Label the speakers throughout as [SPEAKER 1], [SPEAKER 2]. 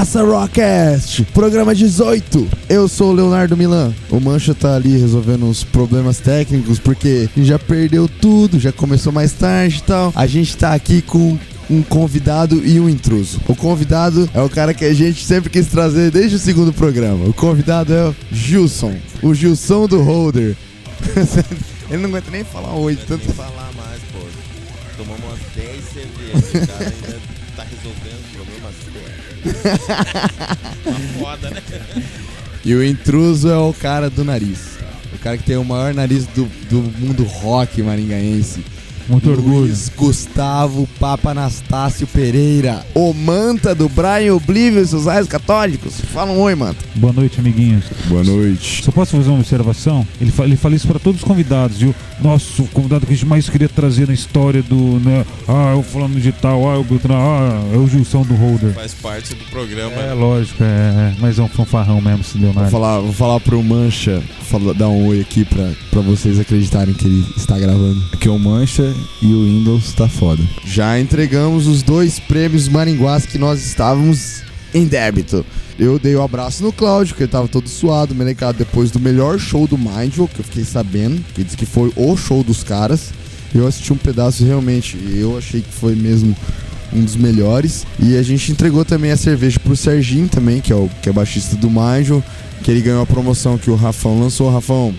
[SPEAKER 1] Começa Rockcast, programa 18. Eu sou o Leonardo Milan. O Mancha tá ali resolvendo uns problemas técnicos porque já perdeu tudo, já começou mais tarde e tal. A gente tá aqui com um convidado e um intruso. O convidado é o cara que a gente sempre quis trazer desde o segundo programa. O convidado é o Gilson, o Gilson do Holder. Ele não aguenta nem falar oi,
[SPEAKER 2] Não
[SPEAKER 1] tanto
[SPEAKER 2] nem falar mais, pô. Tomamos umas 10 cervejas, o cara ainda tá resolvendo problemas técnicos. Foda, né?
[SPEAKER 1] E o intruso é o cara do nariz. O cara que tem o maior nariz do, do mundo rock maringaense.
[SPEAKER 3] Muito orgulho.
[SPEAKER 1] Luiz Gustavo Papa Anastácio Pereira. O manta do Brian Oblivion e seus raios católicos. Fala um oi, manta.
[SPEAKER 3] Boa noite, amiguinhos.
[SPEAKER 1] Boa noite.
[SPEAKER 3] Só posso fazer uma observação? Ele, fa ele fala isso para todos os convidados. E o nosso convidado que a gente mais queria trazer na história do. Né, ah, eu falando de tal, ah, eu, ah, é o Gilson do Holder.
[SPEAKER 2] Faz parte do programa.
[SPEAKER 3] É lógico, é, mas é um fanfarrão mesmo, se
[SPEAKER 1] Vou
[SPEAKER 3] Leonardo.
[SPEAKER 1] falar, vou falar pro Mancha, fala- dar um oi aqui pra, pra vocês acreditarem que ele está gravando.
[SPEAKER 4] que o Mancha e o Windows tá foda.
[SPEAKER 1] Já entregamos os dois prêmios Maringuás que nós estávamos em débito. Eu dei o abraço no Cláudio, que ele tava todo suado, melecado, depois do melhor show do Mindful, que eu fiquei sabendo, que disse que foi o show dos caras. Eu assisti um pedaço realmente, e eu achei que foi mesmo um dos melhores. E a gente entregou também a cerveja pro Serginho também, que é o que é baixista do Mindful, que ele ganhou a promoção que o Rafão lançou. Rafão,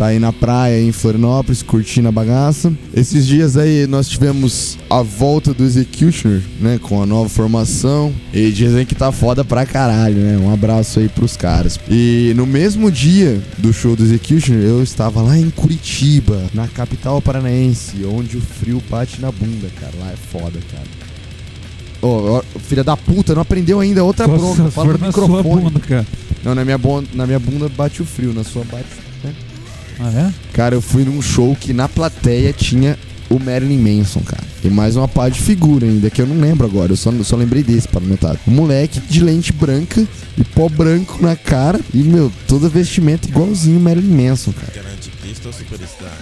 [SPEAKER 1] tá aí na praia em Florianópolis, curtindo a bagaça. Esses dias aí nós tivemos a volta do Executioner, né, com a nova formação. E dizem que tá foda pra caralho, né? Um abraço aí pros caras. E no mesmo dia do show do Executioner, eu estava lá em Curitiba, na capital paranaense, onde o frio bate na bunda, cara. Lá é foda, cara. Ô, ó, filha da puta, não aprendeu ainda outra
[SPEAKER 3] Só
[SPEAKER 1] bronca. Fala no microfone.
[SPEAKER 3] bunda, cara.
[SPEAKER 1] Não, na minha, bon- na minha bunda bate o frio, na sua bate.
[SPEAKER 3] Ah, é?
[SPEAKER 1] Cara, eu fui num show que na plateia tinha o Marilyn Manson, cara. E mais uma pá de figura ainda, que eu não lembro agora. Eu só, só lembrei desse para anotar. Um moleque de lente branca e pó branco na cara. E, meu, toda vestimenta igualzinho o Marilyn Manson, cara.
[SPEAKER 2] Era anticristo ou superstar?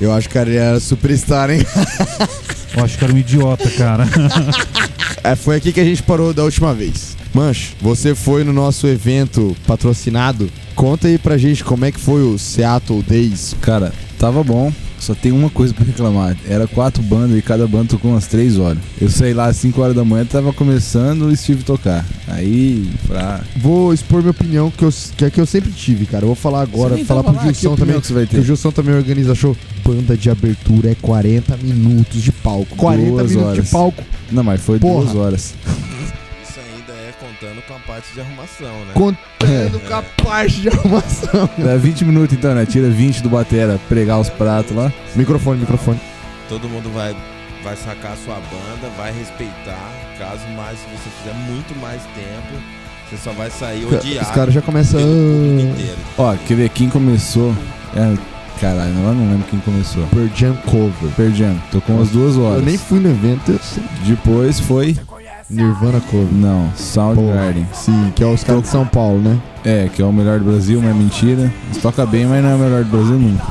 [SPEAKER 1] Eu acho que ele era superstar, hein?
[SPEAKER 3] Eu acho que era um idiota, cara.
[SPEAKER 1] É, foi aqui que a gente parou da última vez. Mancho, você foi no nosso evento patrocinado. Conta aí pra gente como é que foi o Seattle Days.
[SPEAKER 4] Cara, tava bom. Só tem uma coisa pra reclamar. Era quatro bandas e cada banda tocou umas três horas. Eu saí lá às 5 horas da manhã, tava começando o Steve tocar. Aí, pra.
[SPEAKER 1] Vou expor minha opinião, que, eu, que é que eu sempre tive, cara. Eu vou falar agora, falar
[SPEAKER 4] tava
[SPEAKER 1] pro Gilson também.
[SPEAKER 4] que
[SPEAKER 1] Que
[SPEAKER 4] ter?
[SPEAKER 1] o Gilson também organiza show. Banda de abertura é 40 minutos de palco. 40
[SPEAKER 4] Duas
[SPEAKER 1] minutos
[SPEAKER 4] horas.
[SPEAKER 1] de palco.
[SPEAKER 4] Não, mas foi
[SPEAKER 1] Porra.
[SPEAKER 4] duas horas.
[SPEAKER 2] Parte de arrumação, né?
[SPEAKER 1] Contando com a parte de arrumação.
[SPEAKER 4] Dá 20 minutos então, né? Tira 20 do batera, pregar os pratos lá.
[SPEAKER 1] Microfone, microfone.
[SPEAKER 2] Todo mundo vai, vai sacar a sua banda, vai respeitar. Caso mais, se você fizer muito mais tempo, você só vai sair odiado
[SPEAKER 1] Os caras já começam.
[SPEAKER 4] Ó, quer ver quem começou? É, caralho, eu não lembro quem começou.
[SPEAKER 1] Pearl Jam Cover.
[SPEAKER 4] Perdiano, tocou umas duas
[SPEAKER 1] Eu
[SPEAKER 4] horas.
[SPEAKER 1] nem fui no evento, eu sei.
[SPEAKER 4] Depois foi.
[SPEAKER 1] Nirvana Cover.
[SPEAKER 4] Não, Soundgarden.
[SPEAKER 1] Sim, que é os caras de São Paulo, né?
[SPEAKER 4] É, que é o melhor do Brasil, mas é mentira. Eles tocam bem, mas não é o melhor do Brasil nunca.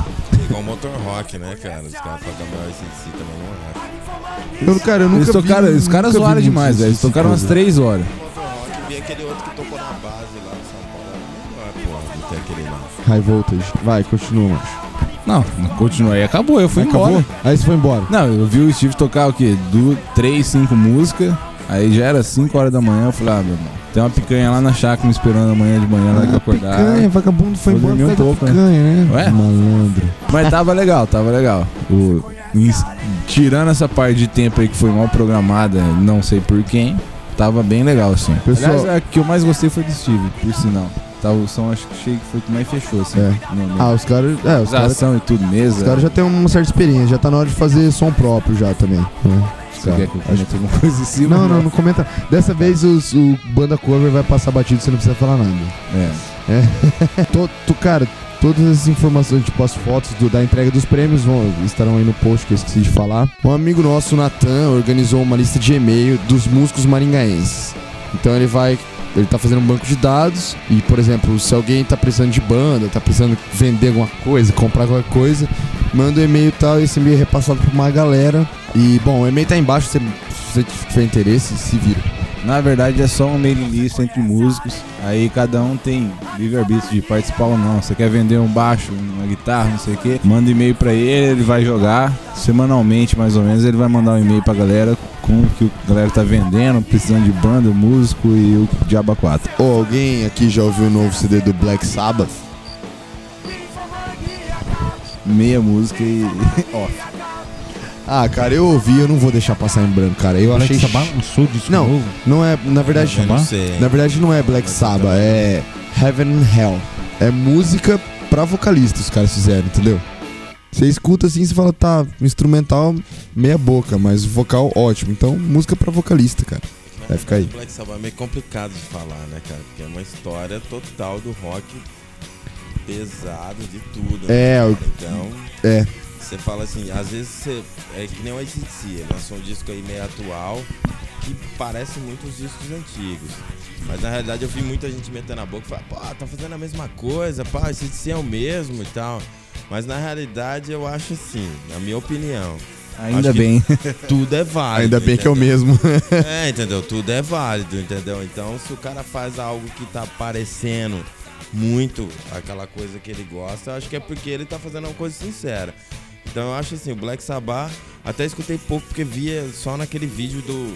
[SPEAKER 2] Igual motor rock, né, cara? Os caras a maior CC também não é rock.
[SPEAKER 1] Eu, cara, eu nunca
[SPEAKER 4] Eles tocaram,
[SPEAKER 1] vi,
[SPEAKER 4] os caras zoaram demais, velho. Eles
[SPEAKER 1] esse
[SPEAKER 4] tocaram umas
[SPEAKER 1] cover.
[SPEAKER 4] três horas.
[SPEAKER 2] Motor rock, vi aquele outro que tocou na base lá São Paulo. Não é porra, não tem aquele lá.
[SPEAKER 1] High Voltage. Vai, continua, macho.
[SPEAKER 4] Não, não continua aí, acabou, eu fui
[SPEAKER 1] Acabou?
[SPEAKER 4] embora.
[SPEAKER 1] Aí você foi embora.
[SPEAKER 4] Não, eu vi o Steve tocar o quê? Du três, cinco músicas. Aí já era 5 horas da manhã, eu falei, ah, meu irmão, tem uma picanha lá na chácara me esperando amanhã de manhã, na hora que acordar.
[SPEAKER 1] Picanha, vagabundo foi embora
[SPEAKER 4] um pouco, né?
[SPEAKER 1] picanha, né?
[SPEAKER 4] Ué?
[SPEAKER 1] Malandro.
[SPEAKER 4] Mas tava legal, tava legal. O, tirando essa parte de tempo aí que foi mal programada, não sei por quem, tava bem legal, assim.
[SPEAKER 1] Pessoal-
[SPEAKER 4] Aliás, a que eu mais gostei foi do Steve, por sinal. Tava o som, acho que foi o que mais fechou, assim.
[SPEAKER 1] É.
[SPEAKER 4] No, no,
[SPEAKER 1] Ah, os caras. É, os caras.
[SPEAKER 4] e tudo, mesa.
[SPEAKER 1] Os caras já têm uma certa experiência, já tá na hora de fazer som próprio já também. né?
[SPEAKER 4] Você
[SPEAKER 1] caras.
[SPEAKER 4] quer que eu comente alguma coisa em cima?
[SPEAKER 1] Não, não, não comenta. Dessa vez os- o banda cover vai passar batido, você não precisa falar nada.
[SPEAKER 4] É.
[SPEAKER 1] To- tu, cara, todas as informações, tipo as fotos do- da entrega dos prêmios vão, estarão aí no post que eu esqueci de falar. Um amigo nosso, o Natan, organizou uma lista de e-mail dos músicos maringaenses. Então ele vai. Ele tá fazendo um banco de dados e, por exemplo, se alguém tá precisando de banda, tá precisando vender alguma coisa, comprar qualquer coisa, manda um e-mail e tal, e esse e-mail é repassado pra uma galera. E, bom, o e-mail tá embaixo, se você tiver interesse, se vira.
[SPEAKER 4] Na verdade é só uma mailing list entre músicos. Aí cada um tem livre-arbítrio de participar ou não. Você quer vender um baixo, uma guitarra, não sei o que, manda e-mail pra ele, ele vai jogar. Semanalmente, mais ou menos, ele vai mandar um e-mail pra galera com o que a galera tá vendendo, precisando de banda, músico e o Diaba 4.
[SPEAKER 1] Ô, alguém aqui já ouviu o novo CD do Black Sabbath?
[SPEAKER 4] Meia música e. Ó,
[SPEAKER 1] Ah, cara, eu ouvi, eu não vou deixar passar em branco, cara. Eu
[SPEAKER 3] Black
[SPEAKER 1] achei.
[SPEAKER 3] Sabbath lançou disco
[SPEAKER 1] Não,
[SPEAKER 3] novo.
[SPEAKER 1] não é. Na verdade,
[SPEAKER 2] não sei.
[SPEAKER 1] na verdade não é Black Sabbath, é Heaven and Hell. É música pra vocalista os caras fizeram, entendeu? Você escuta assim, você fala, tá, instrumental meia boca, mas o vocal ótimo. Então, música pra vocalista, cara. Vai ficar aí.
[SPEAKER 2] O Black Sabbath é meio complicado de falar, né, cara? Porque é uma história total do rock pesado de tudo.
[SPEAKER 1] É,
[SPEAKER 2] né,
[SPEAKER 1] o-
[SPEAKER 2] cara? Então,
[SPEAKER 1] É.
[SPEAKER 2] você fala assim, às vezes você. É que nem o ACDC, ele lançou um disco aí meio atual que parece muito os discos antigos. Mas na realidade eu vi muita gente metendo a boca e falar, pô, tá fazendo a mesma coisa, pá, o ACDC é o mesmo e tal. Mas na realidade eu acho assim, na minha opinião,
[SPEAKER 4] ainda bem.
[SPEAKER 2] tudo é válido.
[SPEAKER 1] Ainda bem que é o
[SPEAKER 2] entendeu?
[SPEAKER 1] mesmo.
[SPEAKER 2] É, entendeu? Tudo é válido, entendeu? Então, se o cara faz algo que tá parecendo muito aquela coisa que ele gosta, acho que é porque ele tá fazendo uma coisa sincera. Então, eu acho assim, o Black Sabbath, até escutei pouco porque via só naquele vídeo do,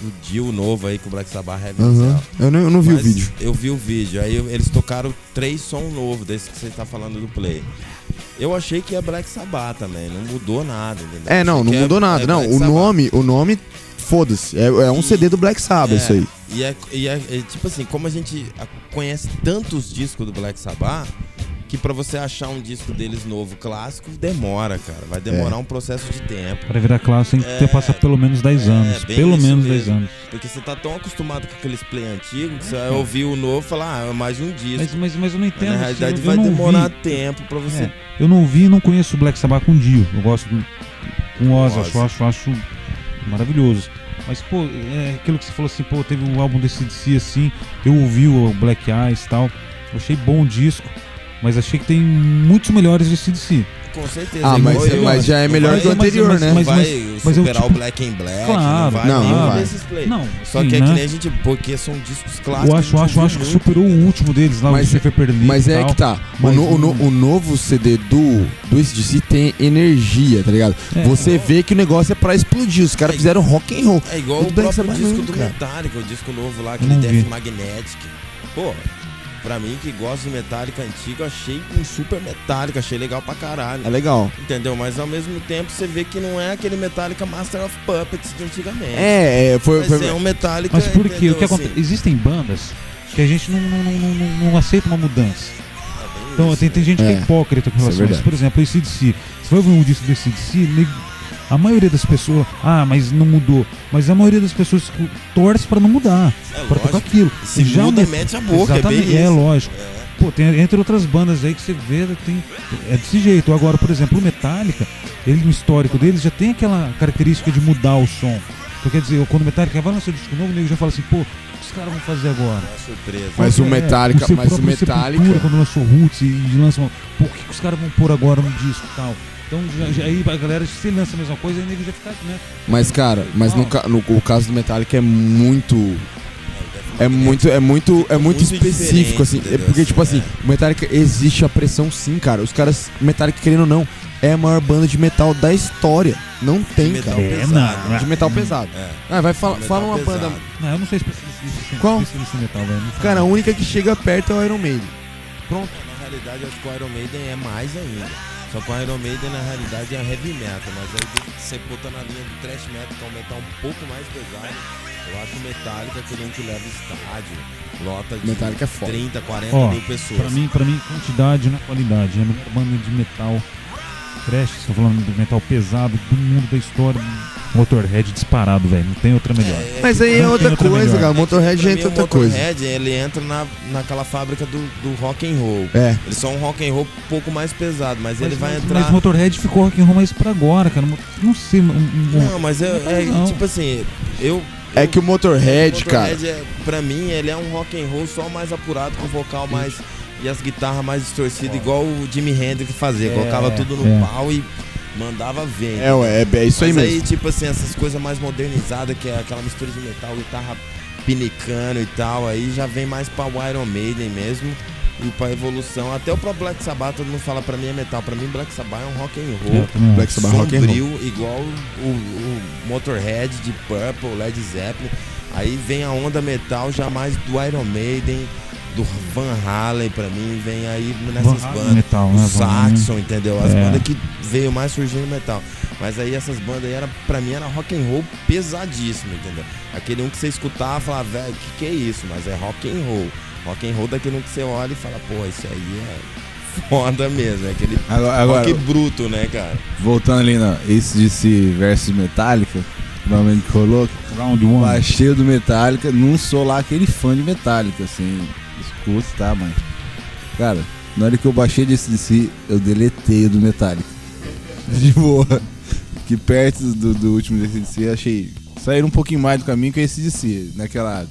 [SPEAKER 2] do Dio novo aí que o Black Sabbath Heavy
[SPEAKER 1] Aham.
[SPEAKER 2] Cell.
[SPEAKER 1] Eu, não, eu não vi o
[SPEAKER 2] Mas
[SPEAKER 1] vídeo.
[SPEAKER 2] Eu vi o vídeo. Aí eles tocaram três sons novos, desse que você tá falando do Play. Eu achei que é Black Sabbath também, não mudou nada, entendeu?
[SPEAKER 1] É, não, não
[SPEAKER 2] que
[SPEAKER 1] mudou
[SPEAKER 2] é-
[SPEAKER 1] nada.
[SPEAKER 2] é
[SPEAKER 1] não,
[SPEAKER 2] Black
[SPEAKER 1] o
[SPEAKER 2] Sabbath.
[SPEAKER 1] nome, o nome, foda-se. É, é um
[SPEAKER 2] E-
[SPEAKER 1] CD do Black Sabbath, isso aí.
[SPEAKER 2] E é, e é- é tipo assim, como a gente conhece tantos discos do Black Sabbath, que pra você achar um disco deles novo, clássico, demora, cara. Vai
[SPEAKER 1] É.
[SPEAKER 2] demorar um processo de tempo.
[SPEAKER 3] Pra virar clássico tem que ter
[SPEAKER 2] É,
[SPEAKER 3] passado pelo menos 10 anos.
[SPEAKER 2] bem
[SPEAKER 3] Pelo menos 10
[SPEAKER 2] mesmo.
[SPEAKER 3] anos.
[SPEAKER 2] Porque você tá tão acostumado com aqueles play antigos que você vai ouvir o novo e falar, ah, é mais um disco.
[SPEAKER 3] Mas, mas, mas eu não
[SPEAKER 2] Mas
[SPEAKER 3] entendo.
[SPEAKER 2] na
[SPEAKER 3] assim,
[SPEAKER 2] realidade
[SPEAKER 3] eu
[SPEAKER 2] vai
[SPEAKER 3] não
[SPEAKER 2] demorar
[SPEAKER 3] vi.
[SPEAKER 2] tempo pra você.
[SPEAKER 3] É, eu não vi e não conheço o Black Sabbath com Dio. Eu gosto do, com o Ozzy,
[SPEAKER 2] Ozzy.
[SPEAKER 3] acho, acho, acho maravilhoso. Mas, pô, é aquilo que você falou assim, pô, teve um álbum desse DC assim, eu ouvi o Black Eyes e tal. Achei bom o disco, mas achei que tem muitos melhores de CDC.
[SPEAKER 2] Com certeza.
[SPEAKER 1] Ah,
[SPEAKER 2] igual
[SPEAKER 1] mas, mas
[SPEAKER 2] acho.
[SPEAKER 1] já é melhor
[SPEAKER 2] vai-
[SPEAKER 1] que o
[SPEAKER 3] mas-
[SPEAKER 1] anterior,
[SPEAKER 3] mas-
[SPEAKER 1] né?
[SPEAKER 2] Não
[SPEAKER 3] mas-
[SPEAKER 2] vai
[SPEAKER 3] mas eu,
[SPEAKER 2] superar
[SPEAKER 3] tipo-
[SPEAKER 2] o Black and Black,
[SPEAKER 3] Claro,
[SPEAKER 2] não vai
[SPEAKER 1] não,
[SPEAKER 2] nenhum
[SPEAKER 1] vai.
[SPEAKER 2] desses play.
[SPEAKER 3] Não,
[SPEAKER 2] Só
[SPEAKER 3] sim,
[SPEAKER 2] que é
[SPEAKER 3] né?
[SPEAKER 2] que nem a gente, porque são discos clássicos.
[SPEAKER 3] Eu acho, acho, acho que superou o último deles lá,
[SPEAKER 1] Mas-
[SPEAKER 3] o Schiffer Perlin
[SPEAKER 1] Mas é
[SPEAKER 3] tal.
[SPEAKER 1] que tá. O,
[SPEAKER 3] Mas
[SPEAKER 1] no- o no- o novo CD do, do ACDC tem energia, tá ligado?
[SPEAKER 3] É.
[SPEAKER 1] Você vê que o negócio é pra explodir. Os caras
[SPEAKER 2] É.
[SPEAKER 1] fizeram rock and roll.
[SPEAKER 2] É igual
[SPEAKER 1] O
[SPEAKER 2] o,
[SPEAKER 1] do Black
[SPEAKER 2] próprio
[SPEAKER 1] Sabbath
[SPEAKER 2] disco do. Metallica, o disco novo lá, aquele Death. Magnetic. Pô, pra mim que gosta de Metallica antigo, achei um super Metallica, achei legal pra caralho.
[SPEAKER 1] É legal.
[SPEAKER 2] Entendeu? Mas ao mesmo tempo você vê que não é aquele Metallica Master of Puppets de antigamente.
[SPEAKER 1] É, é foi. Foi-
[SPEAKER 2] é um Metallica.
[SPEAKER 3] Mas por quê? O que
[SPEAKER 2] Assim,
[SPEAKER 3] acontece? Existem bandas que a gente não, não, não, não, não aceita uma mudança.
[SPEAKER 2] é
[SPEAKER 3] Então
[SPEAKER 2] isso,
[SPEAKER 3] tem, tem
[SPEAKER 2] né?
[SPEAKER 3] gente que
[SPEAKER 1] É.
[SPEAKER 3] é hipócrita com
[SPEAKER 1] é
[SPEAKER 3] relação a isso. Por exemplo, esse DC. Você vai ouvir um disco desse DC, nego- a maioria das pessoas. Ah, mas não mudou. Mas a maioria das pessoas torce pra não mudar.
[SPEAKER 2] É
[SPEAKER 3] Pra tocar aquilo.
[SPEAKER 2] Se
[SPEAKER 3] Já o
[SPEAKER 2] muda,
[SPEAKER 3] Met-
[SPEAKER 2] mete a boca, é
[SPEAKER 3] Exatamente,
[SPEAKER 2] bem
[SPEAKER 3] é,
[SPEAKER 2] isso.
[SPEAKER 3] lógico.
[SPEAKER 2] É.
[SPEAKER 3] Pô, tem entre outras bandas aí que você vê, tem, é desse jeito. Agora, por exemplo, o Metallica, ele no histórico deles já tem aquela característica de mudar o som. Então, quer dizer, quando o Metallica vai lançar um disco novo, o nego já fala assim, pô, o que os caras vão fazer agora?
[SPEAKER 2] É surpresa.
[SPEAKER 1] Mas o
[SPEAKER 3] É,
[SPEAKER 1] Metallica-
[SPEAKER 3] seu
[SPEAKER 1] mas o
[SPEAKER 3] próprio
[SPEAKER 1] Metallica-
[SPEAKER 3] Sepultura, quando lançou Roots e, e lança uma, pô, o que, que os caras vão pôr agora no disco e tal? Então, já, já- aí a galera, se lança a mesma coisa, o nego já fica, né?
[SPEAKER 1] Mas, cara, mas no, ca- no, o caso do Metallica é muito. É muito, é muito, é muito,
[SPEAKER 2] muito
[SPEAKER 1] específico, assim. É porque, tipo assim,
[SPEAKER 2] É.
[SPEAKER 1] o Metallica existe a pressão sim, cara. Os caras, Metallica, querendo ou não, é a maior banda de metal da história. Não tem,
[SPEAKER 2] metal
[SPEAKER 1] cara.
[SPEAKER 3] É,
[SPEAKER 2] pesado.
[SPEAKER 3] não.
[SPEAKER 1] De metal pesado.
[SPEAKER 2] É.
[SPEAKER 1] Ah, vai fala,
[SPEAKER 2] Metal
[SPEAKER 1] fala uma
[SPEAKER 2] pesado.
[SPEAKER 1] banda.
[SPEAKER 3] Não, eu não sei especialista
[SPEAKER 1] Qual?
[SPEAKER 3] especialista metal, velho.
[SPEAKER 1] Cara, a única que chega perto é o Iron Maiden. Pronto.
[SPEAKER 2] Na realidade, acho que o Iron Maiden é mais ainda. Só que o Iron Maiden, na realidade, é heavy metal. Mas aí, você botar na linha do thrash metal, que é um metal um pouco mais pesado, eu acho Metallica aquele um que leva estádio. Lota de
[SPEAKER 1] Metallica é foda.
[SPEAKER 2] 30, 40
[SPEAKER 3] Ó,
[SPEAKER 2] mil pessoas.
[SPEAKER 3] Pra mim, pra mim, quantidade não é qualidade. É a melhor banda de metal trash, estou falando de metal pesado do mundo da história. Motorhead disparado, velho. Não tem outra melhor.
[SPEAKER 2] É,
[SPEAKER 1] Mas aí é outra
[SPEAKER 3] outra
[SPEAKER 1] coisa,
[SPEAKER 3] melhor.
[SPEAKER 1] cara. Motorhead
[SPEAKER 2] mim,
[SPEAKER 1] entra
[SPEAKER 2] o
[SPEAKER 1] outra coisa.
[SPEAKER 2] Motorhead, ele entra na, naquela fábrica do, do rock and roll.
[SPEAKER 1] É.
[SPEAKER 2] Eles são um rock and roll um pouco mais pesado, mas,
[SPEAKER 3] Mas,
[SPEAKER 2] ele vai
[SPEAKER 3] mas,
[SPEAKER 2] entrar...
[SPEAKER 3] mas Motorhead ficou rock and roll mais pra agora, cara. Não sei, um, um-
[SPEAKER 2] Não, mas é, é
[SPEAKER 3] Não.
[SPEAKER 2] tipo assim, eu...
[SPEAKER 1] É que o Motorhead,
[SPEAKER 2] o
[SPEAKER 1] cara.
[SPEAKER 2] Motorhead é, pra mim, ele é um rock and roll só mais apurado, com vocal mais... E as guitarras mais distorcidas, igual o Jimi Hendrix fazia.
[SPEAKER 3] É,
[SPEAKER 2] colocava tudo no
[SPEAKER 3] é.
[SPEAKER 2] pau e mandava ver.
[SPEAKER 1] É, ué, é, é isso aí
[SPEAKER 2] Mas
[SPEAKER 1] mesmo.
[SPEAKER 2] aí, tipo assim, essas coisas mais modernizadas, que é aquela mistura de metal, guitarra pinicando e tal, aí já vem mais pra o Iron Maiden mesmo e pra evolução. Até o próprio Black Sabbath, todo mundo fala pra mim é metal. Pra mim, Black Sabbath é um rock and roll.
[SPEAKER 3] também acho.
[SPEAKER 1] Black Sabbath rock and roll.
[SPEAKER 2] igual o, o Motorhead de Purple, Led Zeppelin. Aí vem a onda metal já mais do Iron Maiden, do Van Halen pra mim, vem aí nessas
[SPEAKER 3] Van
[SPEAKER 2] bandas.
[SPEAKER 3] metal,
[SPEAKER 2] o
[SPEAKER 3] né?
[SPEAKER 2] Saxon, entendeu? As
[SPEAKER 3] É.
[SPEAKER 2] bandas que veio mais surgindo metal. Mas aí essas bandas aí era, pra mim era rock and roll pesadíssimo, entendeu? Aquele um que você escutava e falava, velho, que que é isso? Mas é rock and roll. Rock and roll daquele um que você olha e fala, pô, esse aí é foda mesmo. É aquele
[SPEAKER 4] Agora, agora,
[SPEAKER 2] rock bruto, né, cara?
[SPEAKER 4] voltando ali na ACDC versus Metallica, provavelmente que rolou,
[SPEAKER 3] Round one.
[SPEAKER 4] baixei o do Metallica, não sou lá aquele fã de Metallica, assim, escuto, tá, mas... Cara, na hora que eu baixei de ACDC, eu deletei o do Metallica. De boa. Que perto do, do último de ACDC, eu achei... Saíram um pouquinho mais do caminho que o ACDC, naquela...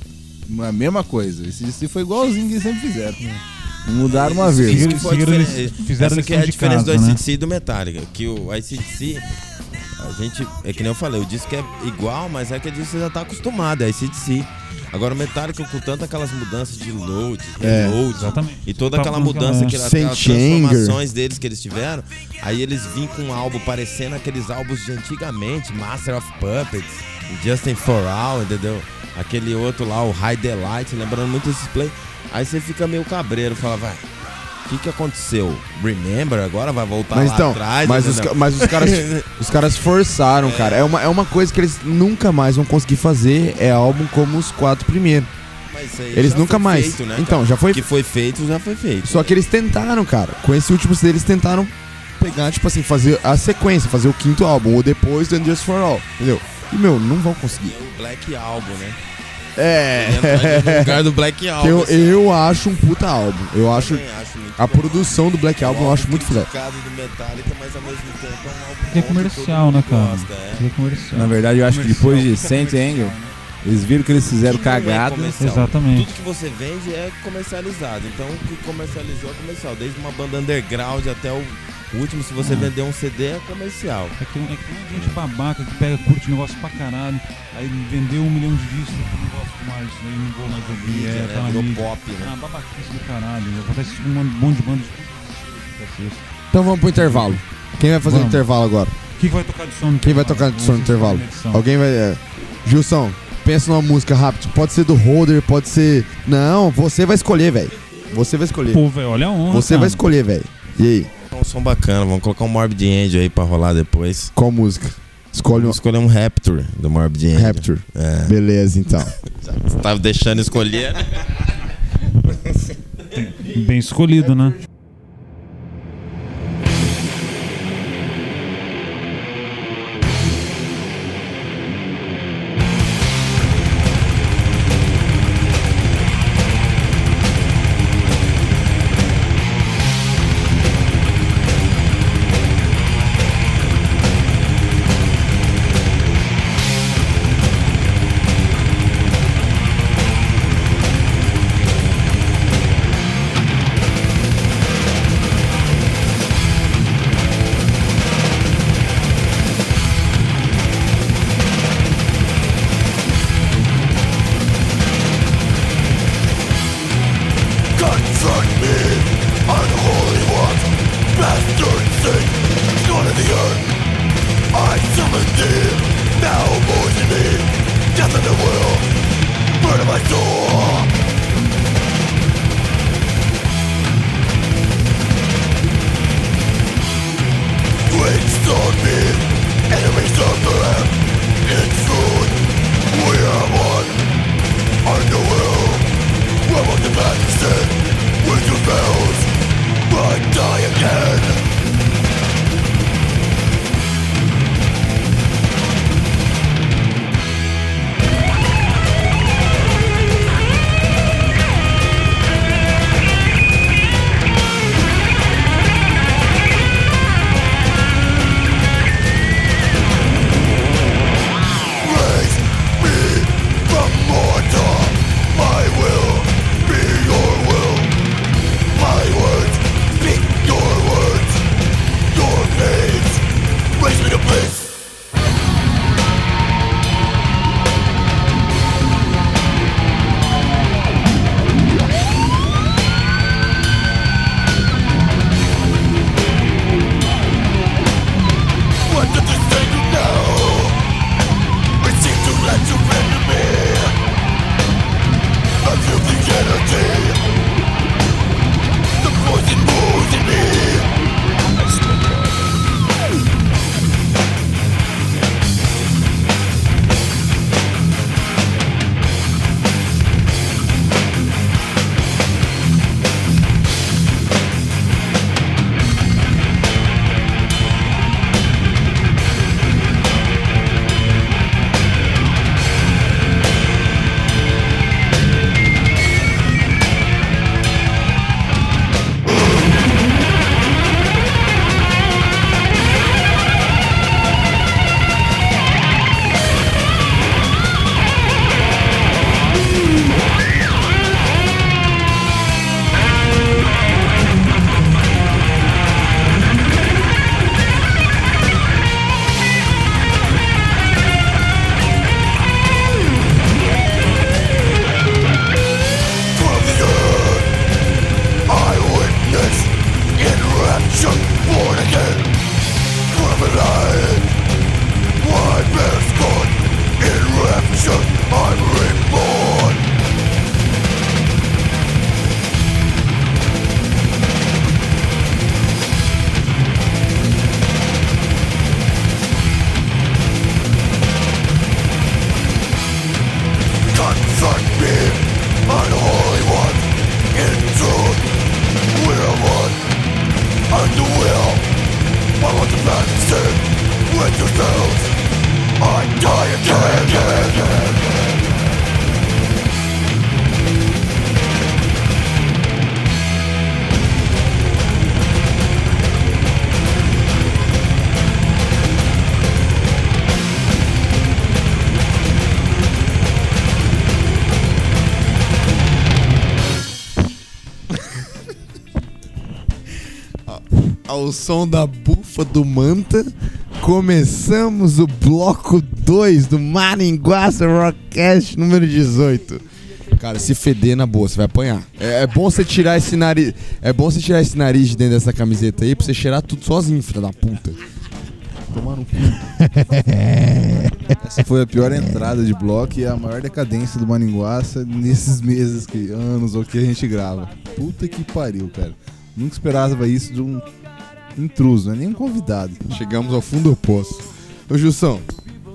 [SPEAKER 4] A mesma coisa. Esse ACDC foi igualzinho que eles sempre fizeram. Não mudaram uma vez.
[SPEAKER 2] Isso que foi a diferença.
[SPEAKER 3] fizeram
[SPEAKER 2] Essa que é a diferença do
[SPEAKER 3] casa, né?
[SPEAKER 2] ICDC e do Metallica. Que o ICDC, a gente, é que nem eu falei, o disco é igual, mas é que a gente já tá acostumado, é ICDC. Agora o Metallica com tanto aquelas mudanças de load,
[SPEAKER 1] É,
[SPEAKER 2] reload, e toda
[SPEAKER 3] Tá
[SPEAKER 2] aquela
[SPEAKER 3] que
[SPEAKER 2] mudança, que, aquelas transformações deles que eles tiveram, aí eles vinham com um álbum parecendo aqueles álbuns de antigamente, Master of Puppets, Justin for All, entendeu? Aquele outro lá, o High Delight, lembrando muito esses play. Aí você fica meio cabreiro, fala, vai, que que aconteceu? Remember? Agora vai voltar
[SPEAKER 1] Mas
[SPEAKER 2] lá
[SPEAKER 1] então,
[SPEAKER 2] atrás?
[SPEAKER 1] mas os, mas os caras os caras forçaram, cara. É uma, é uma coisa que eles nunca mais vão conseguir fazer, é álbum como os quatro primeiros.
[SPEAKER 2] Mas isso aí
[SPEAKER 1] Eles nunca mais.
[SPEAKER 2] feito, né,
[SPEAKER 1] então,
[SPEAKER 2] cara?
[SPEAKER 1] já foi
[SPEAKER 2] O que foi feito, já foi feito.
[SPEAKER 1] Só que eles tentaram, cara. Com esse último CD, eles tentaram pegar, tipo assim, fazer a sequência, fazer o quinto álbum, ou depois do And Just For All, entendeu? E, meu, não vão conseguir.
[SPEAKER 2] É o Black Album, né?
[SPEAKER 1] É.
[SPEAKER 2] No lugar do Black Album.
[SPEAKER 1] Eu,
[SPEAKER 2] assim.
[SPEAKER 1] eu acho um puta álbum. Eu acho.
[SPEAKER 2] acho
[SPEAKER 1] A
[SPEAKER 2] bom.
[SPEAKER 1] produção do Black Album eu acho muito filé.
[SPEAKER 2] é um
[SPEAKER 3] é comercial, né, cara?
[SPEAKER 2] gosta, é.
[SPEAKER 3] É comercial.
[SPEAKER 4] Na verdade, eu acho que depois de
[SPEAKER 3] Comercial,
[SPEAKER 4] Saint Anger,
[SPEAKER 3] comercial, né?
[SPEAKER 4] Eles viram que eles fizeram
[SPEAKER 2] é
[SPEAKER 4] cagada.
[SPEAKER 2] comercial.
[SPEAKER 3] Exatamente.
[SPEAKER 2] Tudo que você vende é comercializado. Então o que comercializou é comercial. Desde uma banda underground até o último, se você
[SPEAKER 3] Ah.
[SPEAKER 2] vender um CD, é comercial.
[SPEAKER 3] É que, é que tem gente babaca que pega, curte o negócio pra caralho, aí vendeu um milhão de discos, não gosto mais, aí não vou mais ouvir,
[SPEAKER 2] Mídia,
[SPEAKER 3] é,
[SPEAKER 2] né?
[SPEAKER 3] tá
[SPEAKER 2] Virou
[SPEAKER 3] mídia.
[SPEAKER 2] pop, né?
[SPEAKER 3] Ah, babaquice do caralho. Acontece isso com um monte de bandas de.
[SPEAKER 1] Então vamos pro intervalo. Quem vai fazer o
[SPEAKER 3] Vamos.
[SPEAKER 1] intervalo agora?
[SPEAKER 3] O que, que vai tocar de som no
[SPEAKER 1] Quem vai
[SPEAKER 3] intervalo?
[SPEAKER 1] tocar de som no intervalo? Alguém vai. É. Gilson, pensa numa música rápido. Pode ser do Holder, pode ser. Não, você vai escolher, velho. Você vai escolher.
[SPEAKER 3] Pô, velho, olha a honra,
[SPEAKER 1] Você
[SPEAKER 3] cara.
[SPEAKER 1] vai escolher, velho. E aí?
[SPEAKER 2] É um som bacana. Vamos colocar um Morbid Angel aí pra rolar depois.
[SPEAKER 1] Qual música? Escolhe um
[SPEAKER 2] escolher um Rapture do Morbid Angel.
[SPEAKER 1] Rapture.
[SPEAKER 2] É.
[SPEAKER 1] Beleza, então.
[SPEAKER 2] Você tava deixando escolher.
[SPEAKER 3] Bem escolhido, né?
[SPEAKER 1] Ao som da bufa do Manta, começamos o bloco 2 do Maringuaça Rockcast número 18. Cara, se feder na boa, você vai apanhar. É, é bom você tirar esse nariz. É bom você tirar esse nariz de dentro dessa camiseta aí pra você cheirar tudo sozinho, filha da puta. Tomar no cu.
[SPEAKER 4] Essa foi a pior entrada de bloco e a maior decadência do Maninguaça nesses meses, que, anos ou que a gente grava. Puta que pariu, cara. Nunca esperava isso de um intruso, não é nem um convidado.
[SPEAKER 1] Chegamos ao fundo do poço. Ô, Jussão,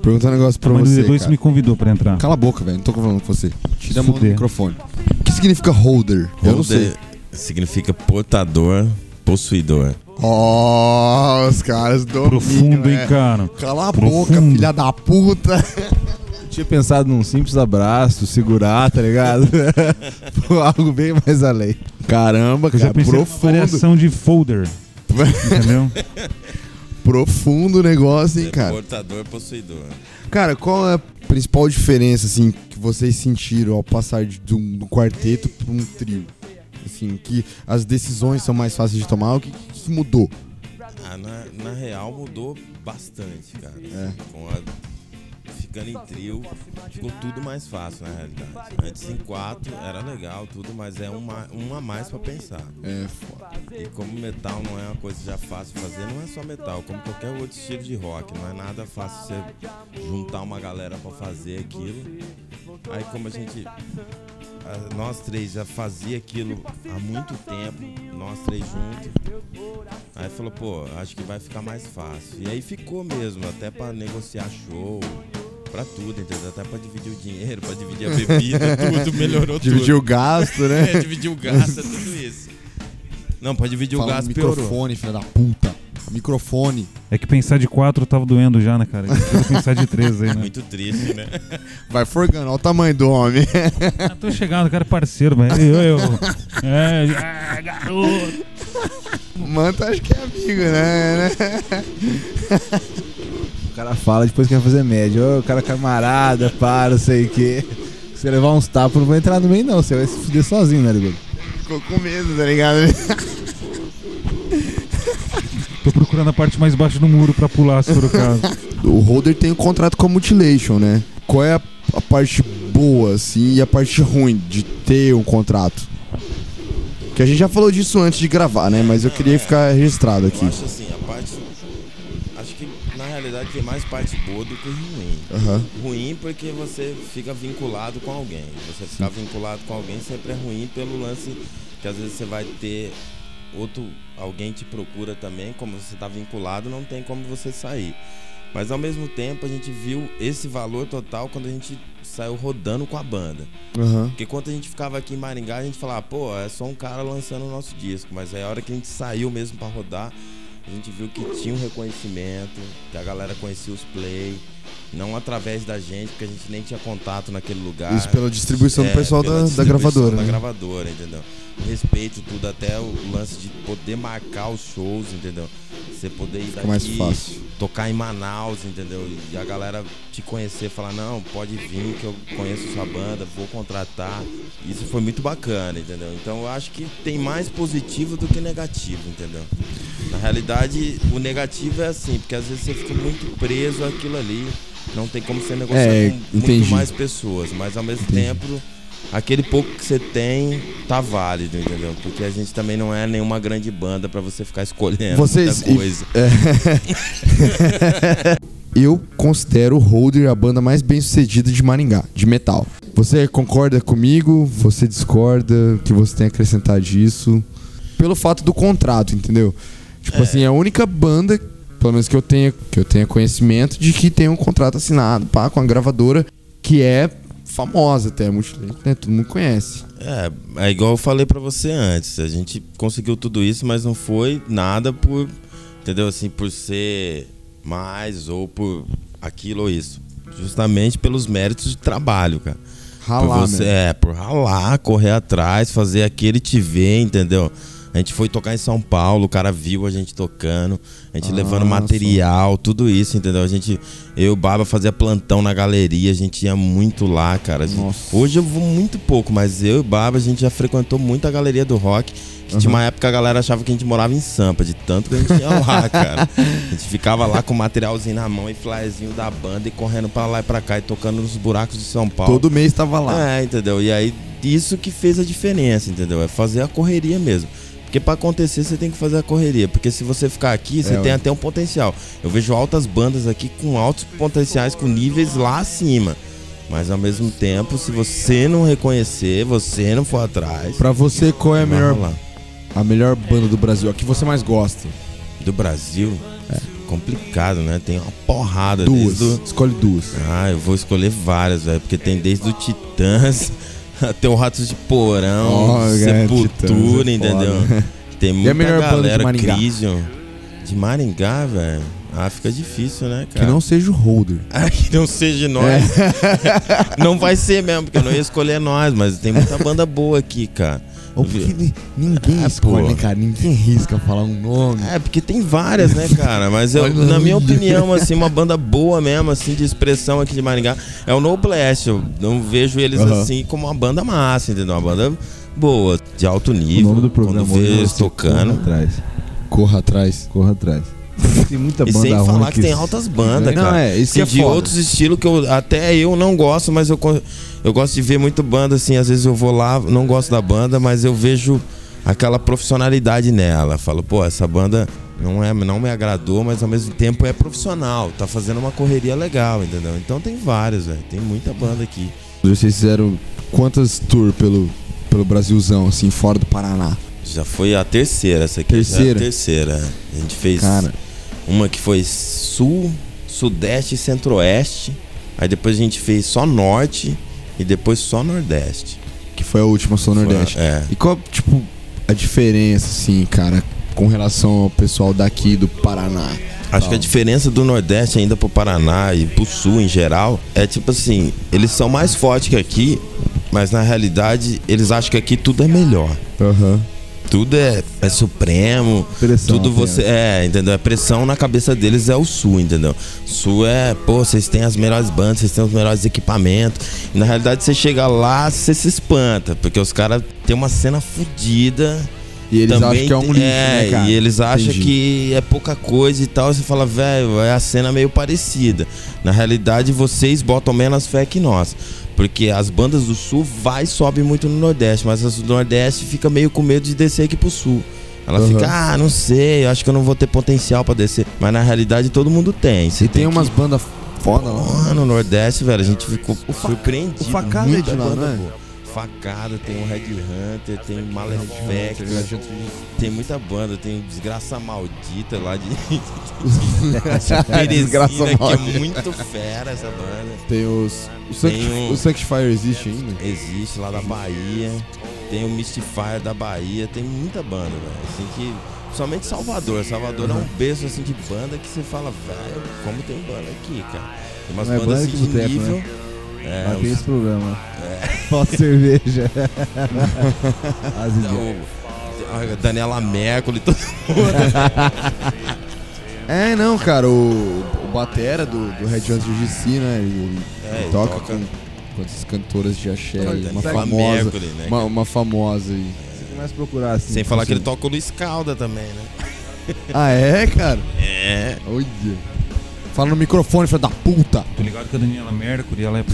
[SPEAKER 1] perguntar um negócio pra
[SPEAKER 3] Mas o
[SPEAKER 1] você.
[SPEAKER 3] D2
[SPEAKER 1] cara.
[SPEAKER 3] me convidou pra entrar.
[SPEAKER 1] Cala a boca, velho. Não tô falando com você. Tira a mão do
[SPEAKER 3] Fuder.
[SPEAKER 1] microfone. O que significa holder? Eu não sei.
[SPEAKER 2] Holder significa portador, possuidor.
[SPEAKER 1] Ó, os caras dominam,
[SPEAKER 3] Profundo, hein,
[SPEAKER 1] é.
[SPEAKER 3] cara?
[SPEAKER 1] Cala a
[SPEAKER 3] Profundo.
[SPEAKER 1] boca, filha da puta.
[SPEAKER 4] Eu tinha pensado num simples abraço, segurar, tá ligado? Pô, Algo bem mais além.
[SPEAKER 1] Caramba,
[SPEAKER 3] Eu já
[SPEAKER 1] cara.
[SPEAKER 3] pensei numa
[SPEAKER 1] Profundo.
[SPEAKER 3] variação de folder, entendeu?
[SPEAKER 1] Profundo o negócio, hein, cara.
[SPEAKER 2] Portador, possuidor.
[SPEAKER 1] Cara, qual é a principal diferença, assim, que vocês sentiram ao passar de, de um, do quarteto pra um trio? Assim, que as decisões são mais fáceis de tomar, o que, que mudou?
[SPEAKER 2] Ah, na, na real mudou bastante, cara.
[SPEAKER 1] É.
[SPEAKER 2] Com a- ficando em trio, ficou tudo mais fácil na realidade. Antes em quatro era legal, tudo, mas é uma, uma a mais pra pensar.
[SPEAKER 1] É, foda.
[SPEAKER 2] E como metal não é uma coisa já fácil de fazer, não é só metal, como qualquer outro estilo de rock, não é nada fácil você juntar uma galera pra fazer aquilo. Aí como a gente nós três já fazia aquilo há muito tempo, nós três juntos. Aí falou, pô, acho que vai ficar mais fácil. E aí ficou mesmo, até pra negociar show, pra tudo, entendeu? Até pra dividir o dinheiro, pra dividir a bebida, tudo, melhorou
[SPEAKER 1] Dividir
[SPEAKER 2] tudo.
[SPEAKER 1] o gasto, né?
[SPEAKER 2] É, dividir o gasto, é tudo isso. Não, pra dividir o
[SPEAKER 1] Fala
[SPEAKER 2] gasto
[SPEAKER 1] no
[SPEAKER 2] piorou.
[SPEAKER 1] microfone, filha da puta. Microfone.
[SPEAKER 3] É que pensar de quatro tava doendo já, né, cara? Eu pensar de três aí, né?
[SPEAKER 2] Muito triste, né?
[SPEAKER 1] Vai forgando, olha o tamanho do homem.
[SPEAKER 3] Ah, tô chegando, o cara é parceiro, velho. Eu, eu. É, ah, garoto.
[SPEAKER 1] O Manta acho que é amigo, né?
[SPEAKER 4] O cara fala, depois quer fazer média. Ô, o cara camarada, para, não sei o quê. Se você levar uns tapas, não vai entrar no meio, não. Você vai se fuder sozinho, né, Ligado?
[SPEAKER 1] Ficou com medo, tá ligado?
[SPEAKER 3] Tô procurando a parte mais baixa do muro pra pular, se for o caso.
[SPEAKER 1] O Holder tem um contrato com a Mutilation, né? Qual é a, a parte boa, assim, e a parte ruim de ter um contrato? Que a gente já falou disso antes de gravar, né? Mas eu queria ficar registrado aqui.
[SPEAKER 2] Eu acho assim, a parte. Realidade tem mais parte boa do que ruim.
[SPEAKER 1] Aham.
[SPEAKER 2] Ruim porque você fica vinculado com alguém. Você ficar vinculado com alguém sempre é ruim pelo lance que às vezes você vai ter outro. Alguém te procura também, como você está vinculado, não tem como você sair. Mas ao mesmo tempo a gente viu esse valor total quando a gente saiu rodando com a banda.
[SPEAKER 1] Aham.
[SPEAKER 2] Porque quando a gente ficava aqui em Maringá, a gente falava, pô, é só um cara lançando o nosso disco. Mas aí a hora que a gente saiu mesmo pra rodar, a gente viu que tinha um reconhecimento, que a galera conhecia os play. Não através da gente, porque a gente nem tinha contato naquele lugar.
[SPEAKER 1] Isso pela distribuição do
[SPEAKER 2] É,
[SPEAKER 1] pessoal
[SPEAKER 2] pela
[SPEAKER 1] da, da gravadora.
[SPEAKER 2] Da
[SPEAKER 1] né?
[SPEAKER 2] gravadora, entendeu? Respeito tudo, até o lance de poder marcar os shows, entendeu? Você poder ir daqui,
[SPEAKER 1] mais fácil.
[SPEAKER 2] tocar em Manaus, entendeu? E a galera te conhecer, falar, não, pode vir que eu conheço sua banda, vou contratar. Isso foi muito bacana, entendeu? Então eu acho que tem mais positivo do que negativo, entendeu? Na realidade, o negativo é assim, porque às vezes você fica muito preso àquilo ali. Não tem como você negociar
[SPEAKER 1] É,
[SPEAKER 2] com
[SPEAKER 1] entendi.
[SPEAKER 2] muito mais pessoas, mas ao mesmo
[SPEAKER 1] Entendi.
[SPEAKER 2] tempo, aquele pouco que você tem tá válido, entendeu? Porque a gente também não é nenhuma grande banda pra você ficar escolhendo
[SPEAKER 1] Vocês-
[SPEAKER 2] muita coisa.
[SPEAKER 1] Eu considero o Holder a banda mais bem sucedida de Maringá, de metal. Você concorda comigo? Você discorda? O que você tem a acrescentar disso? Pelo fato do contrato, entendeu? Tipo assim, é a única banda, pelo menos que eu tenha, que eu tenha conhecimento, de que tem um contrato assinado pá, com a gravadora que é famosa até, muito, né? todo mundo conhece.
[SPEAKER 2] É, é igual eu falei pra você antes. A gente conseguiu tudo isso, mas não foi nada por entendeu? Assim, por ser mais ou por aquilo ou isso. Justamente pelos méritos de trabalho, cara.
[SPEAKER 1] Ralar,
[SPEAKER 2] por você,
[SPEAKER 1] mesmo.
[SPEAKER 2] é, por ralar, correr atrás, fazer aquele te ver, entendeu? A gente foi tocar em São Paulo, o cara viu a gente tocando, a gente levando
[SPEAKER 1] Nossa.
[SPEAKER 2] material, tudo isso, entendeu? A gente, eu e o Baba fazia plantão na galeria, a gente ia muito lá, cara. Gente- hoje eu vou muito pouco, mas eu e o Baba a gente já frequentou muito a galeria do rock. Que tinha uma época a galera achava que a gente morava em Sampa, de tanto que a gente ia lá, cara. A gente ficava lá com materialzinho na mão e flyerzinho da banda e correndo pra lá e pra cá e tocando nos buracos de São Paulo.
[SPEAKER 1] Todo mês tava lá.
[SPEAKER 2] É, entendeu? E aí, isso que fez a diferença, entendeu? É fazer a correria mesmo. Porque pra acontecer, você tem que fazer a correria. Porque se você ficar aqui, você
[SPEAKER 1] É,
[SPEAKER 2] tem até um potencial. Eu vejo altas bandas aqui com altos potenciais, com níveis lá acima. Mas ao mesmo tempo, se você não reconhecer, você não for atrás.
[SPEAKER 1] Pra você, qual é a melhor,
[SPEAKER 2] rolar.
[SPEAKER 1] a melhor banda do Brasil? A que você mais gosta?
[SPEAKER 2] Do Brasil, é complicado, né? Tem uma porrada.
[SPEAKER 1] Duas.
[SPEAKER 2] desde o-
[SPEAKER 1] Escolhe duas.
[SPEAKER 2] Ah, eu vou escolher várias, velho. Porque tem desde o Titãs até o Ratos de Porão,
[SPEAKER 1] é,
[SPEAKER 2] Sepultura,
[SPEAKER 1] é
[SPEAKER 2] entendeu?
[SPEAKER 1] foda.
[SPEAKER 2] Tem muita
[SPEAKER 1] melhor banda de
[SPEAKER 2] galera,
[SPEAKER 1] Maringá?
[SPEAKER 2] Crisium. De Maringá, velho. Ah, fica difícil, né,
[SPEAKER 1] Que
[SPEAKER 2] cara?
[SPEAKER 1] não seja o Holder.
[SPEAKER 2] Ah, que não seja nós. Não vai ser mesmo, porque eu não ia escolher nós, mas tem muita banda boa aqui, cara.
[SPEAKER 1] Ou porque ni- ninguém
[SPEAKER 2] Ah,
[SPEAKER 1] escolhe, né, cara? Ninguém risca falar um nome.
[SPEAKER 2] É, porque tem várias, né, cara? Mas eu, na minha opinião, assim, uma banda boa mesmo, assim, de expressão aqui de Maringá, é o Noblest. Eu não vejo eles assim como uma banda massa, entendeu? Uma banda boa, de alto
[SPEAKER 4] O
[SPEAKER 2] nível.
[SPEAKER 4] nome do programa
[SPEAKER 2] Quando vê
[SPEAKER 4] ser
[SPEAKER 2] tocando.
[SPEAKER 4] Corra atrás.
[SPEAKER 1] Corra atrás.
[SPEAKER 4] Corra atrás. Tem muita
[SPEAKER 2] E
[SPEAKER 4] banda
[SPEAKER 2] sem
[SPEAKER 4] ruim
[SPEAKER 2] falar que tem altas bandas,
[SPEAKER 1] Não,
[SPEAKER 2] cara.
[SPEAKER 1] é, isso que é
[SPEAKER 2] de
[SPEAKER 1] foda.
[SPEAKER 2] outros estilos que eu, até eu não gosto, mas eu, eu gosto de ver muito banda, assim, às vezes eu vou lá, não gosto da banda, mas eu vejo aquela profissionalidade nela. Falo, pô, essa banda não, é, não me agradou, mas ao mesmo tempo é profissional, tá fazendo uma correria legal, entendeu? Então tem várias, velho. Tem muita banda aqui.
[SPEAKER 1] Vocês fizeram quantas tours pelo, pelo Brasilzão, assim, fora do Paraná?
[SPEAKER 2] Já foi a terceira essa aqui. já é a
[SPEAKER 1] Terceira?
[SPEAKER 2] terceira. A gente fez
[SPEAKER 1] Cara,
[SPEAKER 2] Uma que foi sul, sudeste e centro-oeste. Aí depois a gente fez só norte e depois só nordeste.
[SPEAKER 1] que foi a última Sou Nordeste.
[SPEAKER 2] Foi- É.
[SPEAKER 1] E qual, tipo, a diferença, assim, cara, com relação ao pessoal daqui do Paraná?
[SPEAKER 2] Acho que a diferença do Nordeste ainda pro Paraná e pro Sul em geral é tipo assim, eles são mais fortes que aqui, mas na realidade eles acham que aqui tudo é melhor.
[SPEAKER 1] Aham.
[SPEAKER 2] Tudo é, é supremo,
[SPEAKER 4] Pressão
[SPEAKER 2] tudo
[SPEAKER 4] apenas.
[SPEAKER 2] você. É, entendeu? A pressão na cabeça deles é o sul, entendeu? Sul é, pô, vocês têm as melhores bandas, vocês têm os melhores equipamentos. E na realidade você chega lá, você se espanta, porque os caras têm uma cena fodida.
[SPEAKER 1] E eles
[SPEAKER 2] também
[SPEAKER 1] acham que é um lixo,
[SPEAKER 2] é,
[SPEAKER 1] né, cara?
[SPEAKER 2] E eles acham
[SPEAKER 1] Entendi.
[SPEAKER 2] que é pouca coisa e tal. Você fala, velho, é a cena meio parecida. Na realidade, vocês botam menos fé que nós. Porque as bandas do sul vai e sobe muito no Nordeste, mas as do Nordeste fica meio com medo de descer aqui pro sul. Ela
[SPEAKER 1] Aham.
[SPEAKER 2] fica, ah, não sei, eu acho que eu não vou ter potencial pra descer. Mas na realidade todo mundo tem. Você
[SPEAKER 1] E tem
[SPEAKER 2] que-
[SPEAKER 1] umas bandas foda lá.
[SPEAKER 2] Pô, no Nordeste, velho, a gente ficou
[SPEAKER 1] fa-
[SPEAKER 2] surpreendido.
[SPEAKER 1] o Facada é de lá,
[SPEAKER 2] banda
[SPEAKER 1] não é?
[SPEAKER 2] boa. Facada, tem o Red Hunter, tem o Malefactor, tem muita banda, tem o Desgraça Maldita lá de
[SPEAKER 1] Desgraça
[SPEAKER 2] que é
[SPEAKER 1] Maldita.
[SPEAKER 2] muito fera essa banda.
[SPEAKER 1] Tem os. O, Sancti-
[SPEAKER 2] um-
[SPEAKER 1] o Sanctifier existe ainda?
[SPEAKER 2] Existe lá da Bahia, tem o Mystifier da Bahia, tem muita banda, velho. Assim que. Somente Salvador. Salvador é um berço assim de banda que você fala, velho, como tem banda aqui, cara. Tem umas
[SPEAKER 4] Não é
[SPEAKER 2] bandas
[SPEAKER 4] banda
[SPEAKER 2] assim
[SPEAKER 4] de
[SPEAKER 2] de
[SPEAKER 4] boteco,
[SPEAKER 2] nível.
[SPEAKER 4] né?
[SPEAKER 2] É,
[SPEAKER 4] Lá tem
[SPEAKER 2] os-
[SPEAKER 4] esse problema. Falta cerveja. As
[SPEAKER 2] Então, Daniela Mercury, todo
[SPEAKER 1] É, não, cara, o, o Batera do, do Red Hunter GC, né? Ele, ele
[SPEAKER 2] É, ele
[SPEAKER 1] toca,
[SPEAKER 2] toca.
[SPEAKER 1] com, com essas cantoras de axé, aí, uma
[SPEAKER 2] Daniela
[SPEAKER 1] famosa.
[SPEAKER 2] Mercury, né?
[SPEAKER 1] Uma, uma famosa aí.
[SPEAKER 4] Você começa a procurar assim.
[SPEAKER 2] Sem falar que ele
[SPEAKER 4] assim,
[SPEAKER 2] toca o Luiz Calda também, né?
[SPEAKER 1] Ah, é, cara?
[SPEAKER 2] É.
[SPEAKER 1] Olha. Fala no microfone, filho da puta.
[SPEAKER 3] Tô ligado que a Daniela Mercury, ela é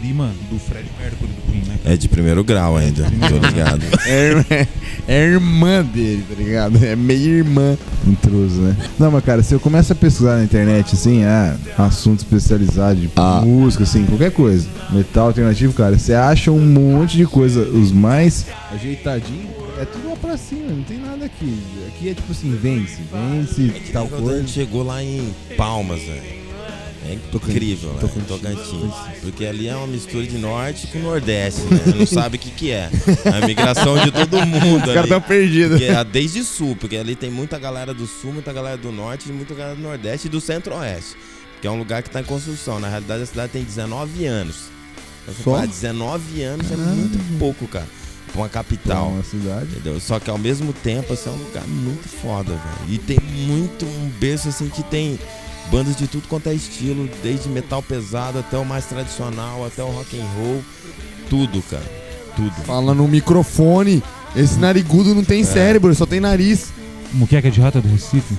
[SPEAKER 3] prima do Fred Mercury do Queen, né?
[SPEAKER 2] É de primeiro grau ainda, tô ligado.
[SPEAKER 1] É, irmã- é irmã dele, tá ligado? É meio irmã.
[SPEAKER 4] Intruso, né? Não, mas cara, se eu começo a pesquisar na internet, assim, ah, assunto especializado de
[SPEAKER 1] Ah.
[SPEAKER 4] música, assim, qualquer coisa, metal alternativo, cara, você acha um monte de coisa, os mais ajeitadinhos, é tudo lá pra cima, não tem nada aqui. Aqui é tipo assim, vence, vence,
[SPEAKER 2] É
[SPEAKER 4] tal coisa.
[SPEAKER 2] gente chegou lá em Palmas, velho. É
[SPEAKER 1] Tocantins.
[SPEAKER 2] incrível, né?
[SPEAKER 1] Tocantins.
[SPEAKER 2] Tocantins. Porque ali é uma mistura de norte com nordeste, né? Não sabe o que que é. A migração de todo mundo
[SPEAKER 1] O cara
[SPEAKER 2] ali.
[SPEAKER 1] tá perdido.
[SPEAKER 2] Porque é desde sul, porque ali tem muita galera do sul, muita galera do norte, e muita galera do nordeste e do centro-oeste. Que é um lugar que está em construção. Na realidade, a cidade tem 19 anos. Então,
[SPEAKER 1] Só?
[SPEAKER 2] fala, 19 anos é muito pouco, cara. Pra uma capital.
[SPEAKER 4] Então, a cidade.
[SPEAKER 2] Entendeu? Só que ao mesmo tempo, assim, é um lugar muito foda, velho. E tem muito um berço assim que tem bandas de tudo quanto é estilo, desde metal pesado até o mais tradicional, até o rock and roll, tudo, cara. Tudo.
[SPEAKER 1] Fala no microfone. Esse narigudo não
[SPEAKER 2] É.
[SPEAKER 1] tem cérebro, só tem nariz.
[SPEAKER 3] Muqueca de Rata do Recife?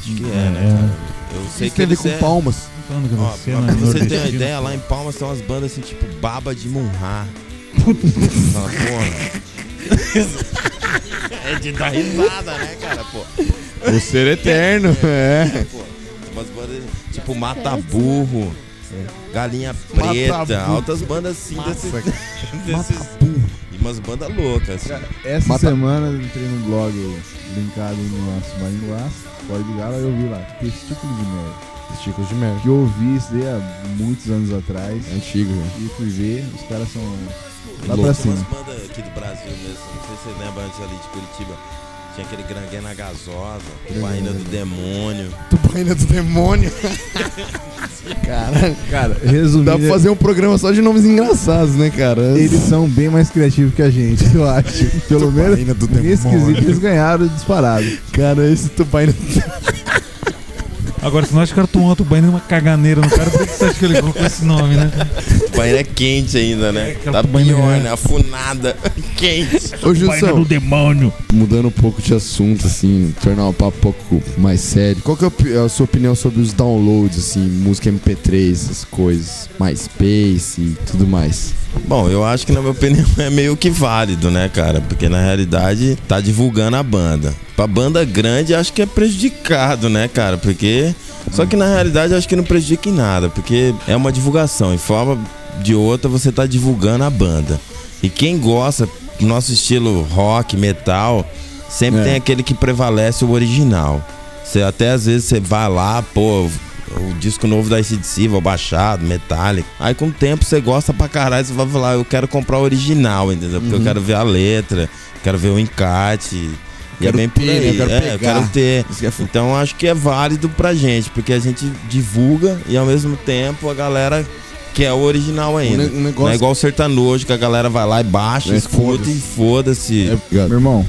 [SPEAKER 2] Acho que é,
[SPEAKER 3] É,
[SPEAKER 2] né, cara? Eu sei
[SPEAKER 1] Isso
[SPEAKER 2] que
[SPEAKER 1] tem a ver com
[SPEAKER 2] é...
[SPEAKER 1] palmas.
[SPEAKER 2] Ó,
[SPEAKER 3] você
[SPEAKER 2] pra
[SPEAKER 3] na
[SPEAKER 2] você ter uma ideia, lá em Palmas tem umas bandas assim, tipo Baba de Munhá. Fala, porra. é de dar risada, né, cara, pô?
[SPEAKER 1] O ser eterno. É.
[SPEAKER 2] Pô, tem umas bandas tipo Mata Burro, Galinha Preta,
[SPEAKER 1] Mata-burro.
[SPEAKER 2] altas bandas assim desses,
[SPEAKER 1] Mata
[SPEAKER 2] desses e umas bandas loucas.
[SPEAKER 4] Cara, essa
[SPEAKER 1] Mata-
[SPEAKER 4] semana eu entrei num blog linkado no nosso Maringuás. Pode ligar lá e eu vi lá. Testículo de merda.
[SPEAKER 1] Testículos de merda.
[SPEAKER 4] Que eu ouvi isso daí há muitos anos atrás.
[SPEAKER 1] É antigo, já.
[SPEAKER 4] E fui ver, os caras são lá
[SPEAKER 2] Louco.
[SPEAKER 4] pra
[SPEAKER 2] Tem umas
[SPEAKER 4] cima.
[SPEAKER 2] bandas aqui do Brasil mesmo, não sei se você lembra antes ali de Curitiba. Tinha aquele Granguena Gasosa, Tubaína do Demônio.
[SPEAKER 1] Tubaína do demônio.
[SPEAKER 4] Cara,
[SPEAKER 1] Dá
[SPEAKER 4] resumindo,
[SPEAKER 1] pra fazer um programa só de nomes engraçados, né, cara?
[SPEAKER 4] eles são bem mais criativos que a gente, eu acho. Pelo menos
[SPEAKER 1] Tubaína do
[SPEAKER 4] nesse
[SPEAKER 1] demônio.
[SPEAKER 4] quesito eles ganharam disparado.
[SPEAKER 1] Cara, esse Tubaína
[SPEAKER 3] Agora, se nós cartuando o banho numa caganeira no cara, por que você acha que ele colocou esse nome, né?
[SPEAKER 2] Tubaína é quente ainda, né?
[SPEAKER 3] aquela
[SPEAKER 2] Tá pior,
[SPEAKER 3] é-
[SPEAKER 2] né? Afunada. quente.
[SPEAKER 1] Ô, Gilson,
[SPEAKER 3] demônio.
[SPEAKER 1] mudando um pouco de assunto, assim, tornar o papo um pouco mais sério. Qual que é a sua opinião sobre os downloads, assim, música MP3, essas coisas, MySpace e tudo mais?
[SPEAKER 2] Bom, eu acho que na minha opinião é meio que válido, né, cara? Porque na realidade tá divulgando a banda. Pra banda grande, acho que é prejudicado, né, cara? Porque. Só que na realidade, acho que não prejudica em nada, porque é uma divulgação. Em forma de outra, você tá divulgando a banda. E quem gosta do nosso estilo rock, metal, sempre
[SPEAKER 1] É.
[SPEAKER 2] tem aquele que prevalece o original. Você até às vezes você vai lá, pô, o disco novo da ACDC, vou baixado, Metallica. Aí com o tempo você gosta pra caralho, você vai falar, eu quero comprar o original, entendeu? Porque eu quero ver a letra, quero ver o encarte. E é
[SPEAKER 1] Quero
[SPEAKER 2] bem por
[SPEAKER 1] ter,
[SPEAKER 2] aí.
[SPEAKER 1] eu quero
[SPEAKER 2] é, eu quero ter.
[SPEAKER 1] É foda.
[SPEAKER 2] Então acho que é válido pra gente, porque a gente divulga e ao mesmo tempo a galera quer o original ainda.
[SPEAKER 1] Um ne- negócio-
[SPEAKER 2] Não é igual o sertanojo, que a galera vai lá e baixa,
[SPEAKER 1] É,
[SPEAKER 2] escuta
[SPEAKER 1] foda-se.
[SPEAKER 2] e foda-se.
[SPEAKER 1] É,
[SPEAKER 4] Meu irmão,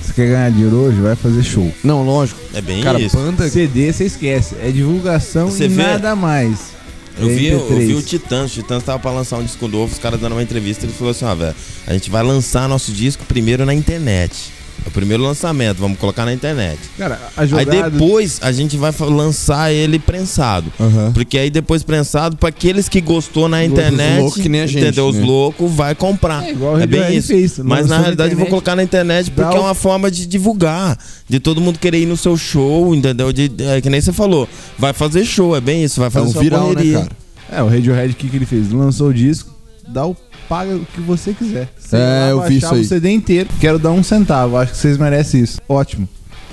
[SPEAKER 4] você quer ganhar dinheiro hoje? Vai fazer show.
[SPEAKER 1] Não, lógico.
[SPEAKER 2] É, bem
[SPEAKER 1] Cara,
[SPEAKER 2] isso.
[SPEAKER 1] banda.
[SPEAKER 4] CD você esquece. É divulgação
[SPEAKER 2] Você
[SPEAKER 4] e
[SPEAKER 2] vê?
[SPEAKER 4] nada mais.
[SPEAKER 2] Eu
[SPEAKER 4] É
[SPEAKER 2] vi, eu
[SPEAKER 4] MP3.
[SPEAKER 2] vi o Titãs, o Titãs tava pra lançar um disco novo, os caras dando uma entrevista, ele falou assim, ó, velho, a gente vai lançar nosso disco primeiro na internet. É o primeiro lançamento, vamos colocar na internet.
[SPEAKER 4] Cara, a
[SPEAKER 2] Aí
[SPEAKER 4] jogada...
[SPEAKER 2] depois a gente vai lançar ele prensado.
[SPEAKER 1] Aham.
[SPEAKER 2] Porque aí depois prensado, pra aqueles que gostou na
[SPEAKER 1] Os
[SPEAKER 2] internet,
[SPEAKER 1] loucos que nem a gente,
[SPEAKER 2] entendeu? Os
[SPEAKER 1] né?
[SPEAKER 2] loucos vai comprar.
[SPEAKER 4] É igual
[SPEAKER 2] É bem isso.
[SPEAKER 4] fez,
[SPEAKER 2] Mas na realidade eu vou
[SPEAKER 4] internet,
[SPEAKER 2] colocar na internet porque é
[SPEAKER 4] o-
[SPEAKER 2] uma forma de divulgar. De todo mundo querer ir no seu show, entendeu? De, é, que nem você falou. Vai fazer show, é bem isso. Vai
[SPEAKER 1] É
[SPEAKER 2] fazer
[SPEAKER 1] um
[SPEAKER 2] sua
[SPEAKER 1] viral, né, cara?
[SPEAKER 4] É, o Radiohead, o que, que ele fez? Lançou o disco, dá o paga o que você quiser. Você
[SPEAKER 1] É, eu vi isso aí.
[SPEAKER 4] o CD inteiro. Quero dar um centavo, acho que vocês merecem isso. Ótimo.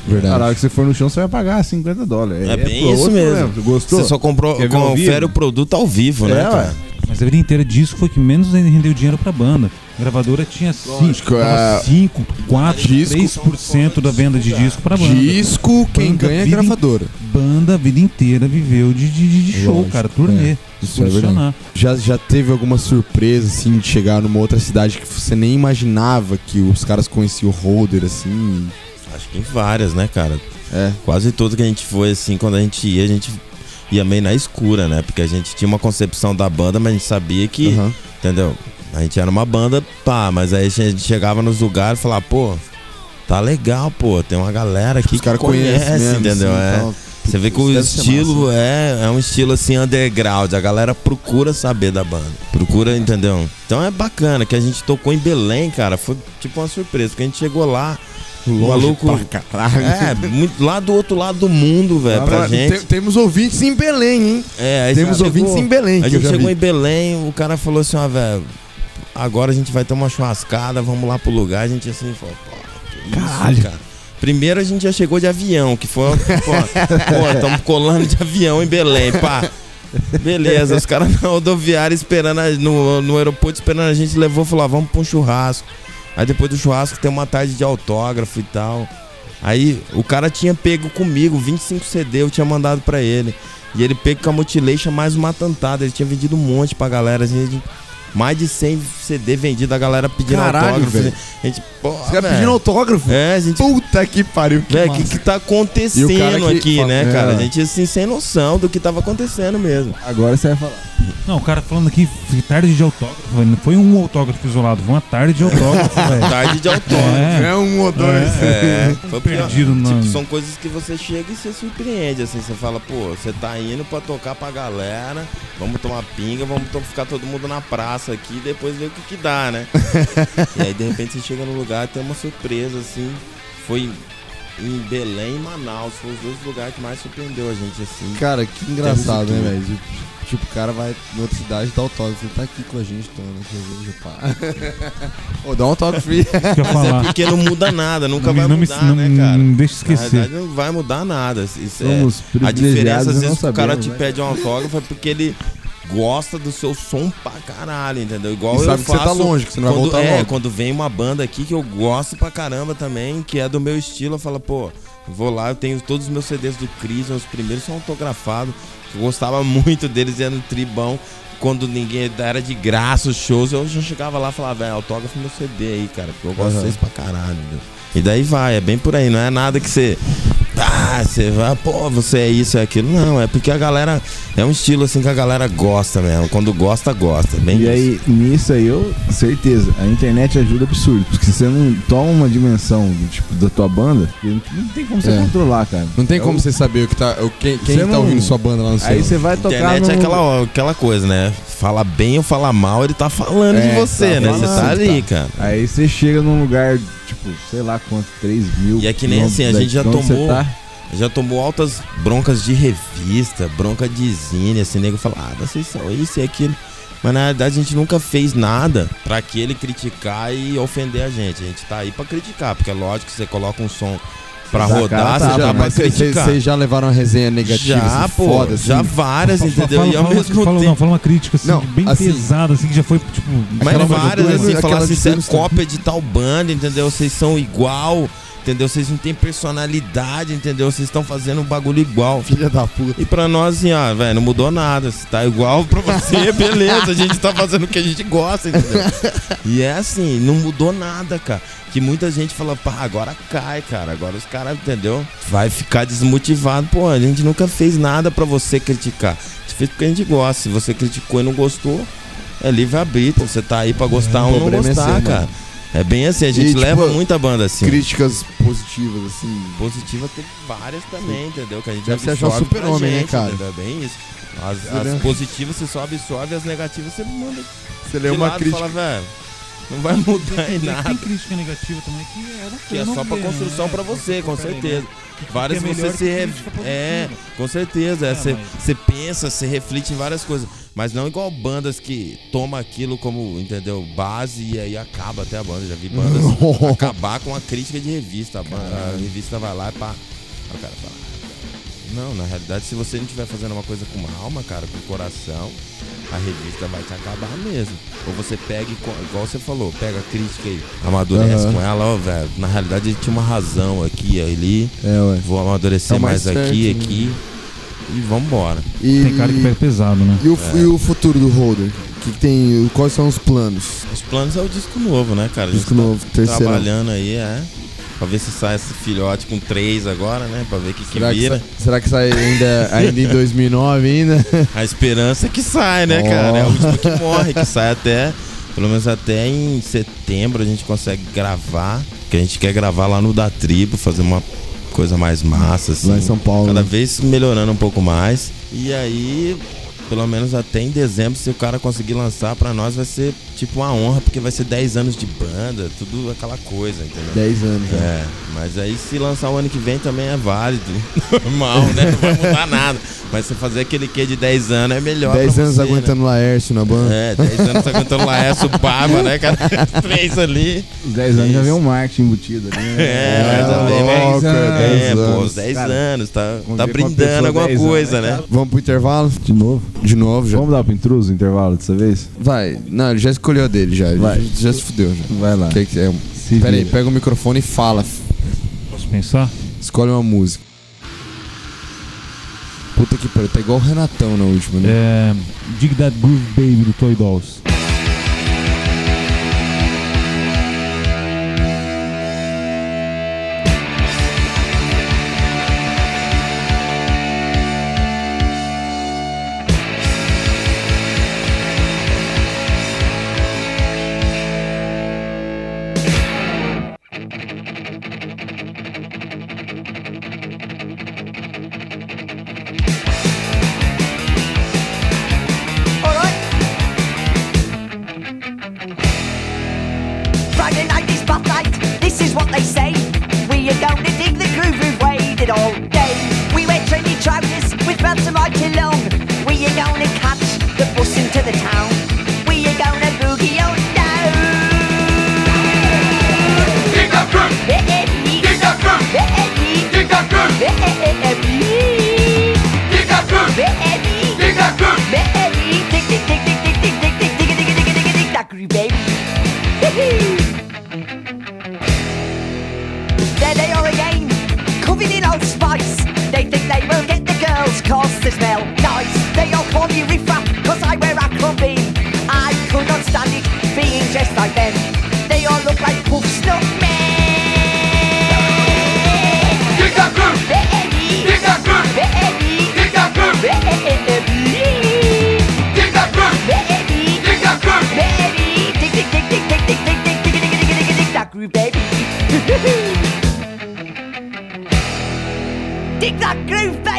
[SPEAKER 1] Verdade.
[SPEAKER 4] Na hora que você for no chão, você vai pagar 50 dólares.
[SPEAKER 2] É bem
[SPEAKER 4] pro-
[SPEAKER 2] isso
[SPEAKER 4] outro
[SPEAKER 2] mesmo.
[SPEAKER 4] problema. Você Gostou?
[SPEAKER 2] Você só comprou,
[SPEAKER 4] Quer
[SPEAKER 2] confere o produto ao vivo, né,
[SPEAKER 4] É,
[SPEAKER 2] cara?
[SPEAKER 4] ué.
[SPEAKER 3] Mas a vida inteira disco foi que menos rendeu dinheiro pra banda. A gravadora tinha
[SPEAKER 1] Lógico, é-
[SPEAKER 3] 5, 4,
[SPEAKER 1] Disco-
[SPEAKER 3] 3% da venda de disco pra banda.
[SPEAKER 1] Disco, quem
[SPEAKER 3] Banda
[SPEAKER 1] ganha é gravadora.
[SPEAKER 3] Banda a vida inteira viveu de, de, de show,
[SPEAKER 1] Lógico,
[SPEAKER 3] cara, turnê.
[SPEAKER 1] é. Isso é verdade.
[SPEAKER 3] funcionar.
[SPEAKER 1] Já, já teve alguma surpresa, assim, de chegar numa outra cidade que você nem imaginava que os caras conheciam o Holder, assim?
[SPEAKER 2] Acho que em várias, né, cara?
[SPEAKER 1] É.
[SPEAKER 2] Quase tudo que a gente foi, assim, quando a gente ia, a gente ia meio na escura, né? Porque a gente tinha uma concepção da banda, mas a gente sabia que,
[SPEAKER 1] Aham.
[SPEAKER 2] entendeu? A gente era uma banda, pá, mas aí a gente chegava nos lugares e falava, pô, tá legal, pô, tem uma galera aqui
[SPEAKER 1] Os
[SPEAKER 2] que conhece,
[SPEAKER 1] conhecem mesmo,
[SPEAKER 2] entendeu?
[SPEAKER 1] assim,
[SPEAKER 2] é.
[SPEAKER 1] então,
[SPEAKER 2] Você vê que o estilo
[SPEAKER 1] massa.
[SPEAKER 2] é, é um estilo assim underground, a galera procura saber da banda, procura, entendeu? Então é bacana que a gente tocou em Belém, cara, foi tipo uma surpresa, porque a gente chegou lá, o
[SPEAKER 1] Longe
[SPEAKER 2] maluco, é, muito, lá do outro lado do mundo, velho, pra gente.
[SPEAKER 1] tem- temos ouvintes em Belém, hein?
[SPEAKER 2] É, aí
[SPEAKER 1] Temos
[SPEAKER 2] chegou-
[SPEAKER 1] ouvintes em Belém.
[SPEAKER 2] A gente chegou
[SPEAKER 1] vi.
[SPEAKER 2] em Belém, o cara falou assim, ó, velho, agora a gente vai ter uma churrascada, vamos lá pro lugar. A gente assim, falou, pô, que isso, cara. Primeiro a gente já chegou de avião, que foi, pô, estamos colando de avião em Belém, pá. Beleza, os caras na rodoviária esperando, a- no, no aeroporto esperando a gente, levou e falou, ah, vamos pra um churrasco. Aí depois do churrasco tem uma tarde de autógrafo e tal. Aí o cara tinha pego comigo 25 CD, eu tinha mandado pra ele. E ele pego com a Mutilation mais uma tantada. Ele tinha vendido um monte pra galera. Assim, a gente- mais de 100 CD vendido, a galera pedindo
[SPEAKER 1] Caralho,
[SPEAKER 2] autógrafo.
[SPEAKER 1] velho.
[SPEAKER 2] A gente, pô,
[SPEAKER 1] Os caras pedindo autógrafo?
[SPEAKER 2] É, a gente
[SPEAKER 1] Puta que pariu, que
[SPEAKER 2] Velho, o que, que tá acontecendo
[SPEAKER 1] que
[SPEAKER 2] aqui, né,
[SPEAKER 1] é.
[SPEAKER 2] cara? A gente, assim, sem noção do que tava acontecendo mesmo.
[SPEAKER 4] Agora você vai falar.
[SPEAKER 3] Não, o cara falando aqui, foi tarde de autógrafo, velho. Não foi um autógrafo isolado, foi uma tarde de autógrafo, velho.
[SPEAKER 2] Tarde de autógrafo.
[SPEAKER 3] É.
[SPEAKER 1] É um ou dois.
[SPEAKER 2] É, foi porque,
[SPEAKER 3] Perdido na-
[SPEAKER 2] tipo, são coisas que você chega e você surpreende, assim, você fala, pô, você tá indo pra tocar pra galera, vamos tomar pinga, vamos ficar todo mundo na praça aqui e depois ver o que que dá, né? e aí, de repente, você chega no lugar e tem uma surpresa, assim, foi em Belém e Manaus, foram os dois lugares que mais surpreendeu a gente, assim.
[SPEAKER 1] Cara, que engraçado, né, velho? Tipo, o cara vai em outra cidade dá autógrafo. Ele tá aqui com a gente tomando cerveja, pá. Ô, dá um autógrafo free.
[SPEAKER 2] Mas é
[SPEAKER 3] falar?
[SPEAKER 2] porque não muda nada, nunca
[SPEAKER 3] Não me-
[SPEAKER 2] vai
[SPEAKER 3] não me-
[SPEAKER 2] mudar,
[SPEAKER 3] não-
[SPEAKER 2] né, cara?
[SPEAKER 3] não deixa
[SPEAKER 2] Na
[SPEAKER 3] esquecer.
[SPEAKER 2] verdade, não vai mudar nada. Isso é,
[SPEAKER 4] Somos
[SPEAKER 2] a diferença, às
[SPEAKER 4] e não
[SPEAKER 2] vezes, o cara te
[SPEAKER 4] né?
[SPEAKER 2] pede um autógrafo é porque ele gosta do seu som pra caralho, entendeu? Igual
[SPEAKER 1] E
[SPEAKER 2] eu
[SPEAKER 1] sabe que você
[SPEAKER 2] faço
[SPEAKER 1] tá longe, que você não vai
[SPEAKER 2] quando,
[SPEAKER 1] voltar
[SPEAKER 2] É,
[SPEAKER 1] logo.
[SPEAKER 2] quando vem uma banda aqui que eu gosto pra caramba também, que é do meu estilo, eu falo, pô, vou lá, eu tenho todos os meus CDs do Chris, os primeiros são autografados. Eu gostava muito deles, era no tribão. Quando ninguém era de graça os shows, eu já chegava lá e falava, velho, autógrafo meu CD aí, cara, porque eu gosto
[SPEAKER 1] Aham.
[SPEAKER 2] de vocês pra caralho, entendeu? E daí vai, é bem por aí, não é nada que você. Ah, você vai, pô, você é isso, é aquilo. Não, é porque a galera. É um estilo assim que a galera gosta mesmo. Quando gosta, gosta. é Bem
[SPEAKER 4] E
[SPEAKER 2] isso.
[SPEAKER 4] aí, nisso aí, eu, certeza, a internet ajuda absurdo. Porque se você não toma uma dimensão tipo da tua banda, não tem como você
[SPEAKER 1] É.
[SPEAKER 4] controlar, cara.
[SPEAKER 1] Não tem
[SPEAKER 4] É
[SPEAKER 1] como
[SPEAKER 4] o-
[SPEAKER 1] você saber o que tá, o, quem, quem
[SPEAKER 4] Você
[SPEAKER 1] tá
[SPEAKER 4] não-
[SPEAKER 1] ouvindo sua banda lá no seu.
[SPEAKER 4] Aí você vai
[SPEAKER 2] A
[SPEAKER 4] tocar
[SPEAKER 2] internet
[SPEAKER 4] no...
[SPEAKER 2] é aquela, aquela coisa, né? Fala bem ou fala mal, ele tá falando
[SPEAKER 1] É,
[SPEAKER 2] de você,
[SPEAKER 1] tá
[SPEAKER 2] né? Você
[SPEAKER 1] falando,
[SPEAKER 2] tá ali, cara.
[SPEAKER 4] Aí você chega num lugar, tipo, sei lá quanto, 3 mil.
[SPEAKER 2] E é que nem assim, a gente já
[SPEAKER 4] onde
[SPEAKER 2] tomou-
[SPEAKER 4] tá.
[SPEAKER 2] Já tomou altas broncas de revista, bronca de zine, assim, nego fala, ah, vocês são isso e aquilo. Mas na verdade a gente nunca fez nada pra aquele criticar e ofender a gente. A gente tá aí pra criticar, porque é lógico que você coloca um som pra rodar,
[SPEAKER 4] cara,
[SPEAKER 2] você
[SPEAKER 4] tá,
[SPEAKER 2] já vai criticar.
[SPEAKER 1] vocês já levaram uma resenha negativa,
[SPEAKER 2] já,
[SPEAKER 1] assim,
[SPEAKER 2] pô,
[SPEAKER 1] foda, assim?
[SPEAKER 2] já várias, entendeu?
[SPEAKER 3] Fala,
[SPEAKER 2] e ao
[SPEAKER 3] fala-
[SPEAKER 2] mesmo
[SPEAKER 3] fala-
[SPEAKER 2] tempo.
[SPEAKER 3] não, fala uma crítica assim,
[SPEAKER 1] Não,
[SPEAKER 3] bem
[SPEAKER 1] assim-
[SPEAKER 3] pesada, assim, que já foi, tipo.
[SPEAKER 2] Mas várias, assim, falar assim, você é cópia de tal banda, entendeu? Vocês são igual, entendeu? Vocês não têm personalidade, entendeu? Vocês estão fazendo um bagulho igual.
[SPEAKER 1] Filha da puta.
[SPEAKER 2] E pra nós, assim, ó, velho, não mudou nada. Se tá igual pra você, beleza. A gente tá fazendo o que a gente gosta, entendeu? E é assim, não mudou nada, cara. Que muita gente fala, pá, agora cai, cara. Agora os caras, entendeu? Vai ficar desmotivado. Pô, a gente nunca fez nada pra você criticar. A gente fez porque a gente gosta. Se você criticou e não gostou, é livre-arbítrio. Você tá aí pra gostar ou não
[SPEAKER 1] é
[SPEAKER 2] gostar,
[SPEAKER 1] seu,
[SPEAKER 2] cara.
[SPEAKER 1] mano.
[SPEAKER 2] É bem assim, a gente
[SPEAKER 1] tipo,
[SPEAKER 2] leva muita banda assim.
[SPEAKER 1] Críticas positivas, assim.
[SPEAKER 2] Positiva teve várias também, entendeu? Que a gente
[SPEAKER 1] Deve ser achar super-homem, né, cara?
[SPEAKER 2] entendeu? É bem isso. As, as positivas você só absorve, as negativas você manda
[SPEAKER 1] Você lê uma
[SPEAKER 2] lado e
[SPEAKER 1] crítica.
[SPEAKER 2] fala, velho, não vai mudar em
[SPEAKER 3] Tem,
[SPEAKER 2] nada.
[SPEAKER 3] tem crítica negativa também que é,
[SPEAKER 2] Que é só pra construção pra você, com certeza. Várias
[SPEAKER 3] é
[SPEAKER 2] você se. re-. É, com certeza. é,
[SPEAKER 3] É,
[SPEAKER 2] Você
[SPEAKER 3] mas-
[SPEAKER 2] você pensa, você reflete em várias coisas. Mas não igual bandas que toma aquilo como, entendeu, base e aí acaba até a banda. Já vi bandas acabar com a crítica de revista. A, banda- a revista vai lá e pá. O cara fala. Não, na realidade, se você não estiver fazendo uma coisa com alma, cara, com coração, a revista vai te acabar mesmo. Ou você pega, e igual você falou, pega a crítica aí, amadurece
[SPEAKER 1] Aham.
[SPEAKER 2] com ela, ó, velho. Na realidade, ele tinha uma razão aqui, ali.
[SPEAKER 1] É, ué.
[SPEAKER 2] Vou amadurecer
[SPEAKER 1] É
[SPEAKER 2] mais,
[SPEAKER 1] mais
[SPEAKER 2] aqui,
[SPEAKER 1] certo, né?
[SPEAKER 2] aqui. E vambora.
[SPEAKER 1] E,
[SPEAKER 3] Tem cara que pega pesado, né?
[SPEAKER 1] e, o, e o futuro do Holder? Que, que tem? Quais são os planos?
[SPEAKER 2] Os planos é o disco novo, né, cara?
[SPEAKER 1] Disco novo,
[SPEAKER 2] tá
[SPEAKER 1] terceiro.
[SPEAKER 2] trabalhando aí, é. Pra ver se sai esse filhote com três agora, né? Pra ver o que, que
[SPEAKER 1] Será que,
[SPEAKER 2] vira.
[SPEAKER 1] sa- será que sai ainda, ainda em 2009 ainda?
[SPEAKER 2] A esperança é que sai, né,
[SPEAKER 1] Ó.
[SPEAKER 2] cara? É o último que morre, que sai até. Pelo menos até em setembro a gente consegue gravar. Que a gente quer gravar lá no da tribo, fazer uma coisa mais massa, assim.
[SPEAKER 1] Lá em São Paulo.
[SPEAKER 2] Cada
[SPEAKER 1] né?
[SPEAKER 2] vez melhorando um pouco mais. E aí, pelo menos até em dezembro, se o cara conseguir lançar pra nós, vai ser tipo uma honra, porque vai ser 10 anos de banda, tudo aquela coisa, entendeu?
[SPEAKER 1] 10 anos. né?
[SPEAKER 2] É, mas aí se lançar o ano que vem também é válido. Normal, né? Não vai mudar nada. Mas você fazer aquele quê de 10 anos é melhor.
[SPEAKER 1] 10
[SPEAKER 2] pra
[SPEAKER 1] anos
[SPEAKER 2] você, né?
[SPEAKER 1] aguentando Laércio na banda.
[SPEAKER 2] É, 10 anos aguentando Laércio Barba, né, cara? Três ali.
[SPEAKER 4] Os 10 anos já vem um marketing embutido ali, né?
[SPEAKER 2] É, mas
[SPEAKER 1] É,
[SPEAKER 2] também,
[SPEAKER 1] louco,
[SPEAKER 2] mas-
[SPEAKER 1] é,
[SPEAKER 2] É,
[SPEAKER 1] 10
[SPEAKER 2] pô,
[SPEAKER 1] anos.
[SPEAKER 2] os 10
[SPEAKER 4] Cara,
[SPEAKER 2] anos, tá, tá brindando alguma
[SPEAKER 4] 10 anos,
[SPEAKER 2] coisa,
[SPEAKER 4] né,
[SPEAKER 2] né?
[SPEAKER 1] Vamos pro intervalo?
[SPEAKER 4] De novo.
[SPEAKER 1] De novo já.
[SPEAKER 4] Vamos dar pro intruso o intervalo dessa vez?
[SPEAKER 1] Vai. Não, ele já escolheu a dele já. Ele
[SPEAKER 4] Vai.
[SPEAKER 1] Já, já se fudeu já.
[SPEAKER 4] Vai lá.
[SPEAKER 1] Que que é?
[SPEAKER 4] Se
[SPEAKER 1] Pera aí, pega o microfone e fala.
[SPEAKER 3] Posso pensar?
[SPEAKER 1] Escolhe uma música. Puta que pariu, tá igual o Renatão na última, né?
[SPEAKER 3] É, Dig That Groove Baby do Toy Dolls.
[SPEAKER 5] ainda creio, velho.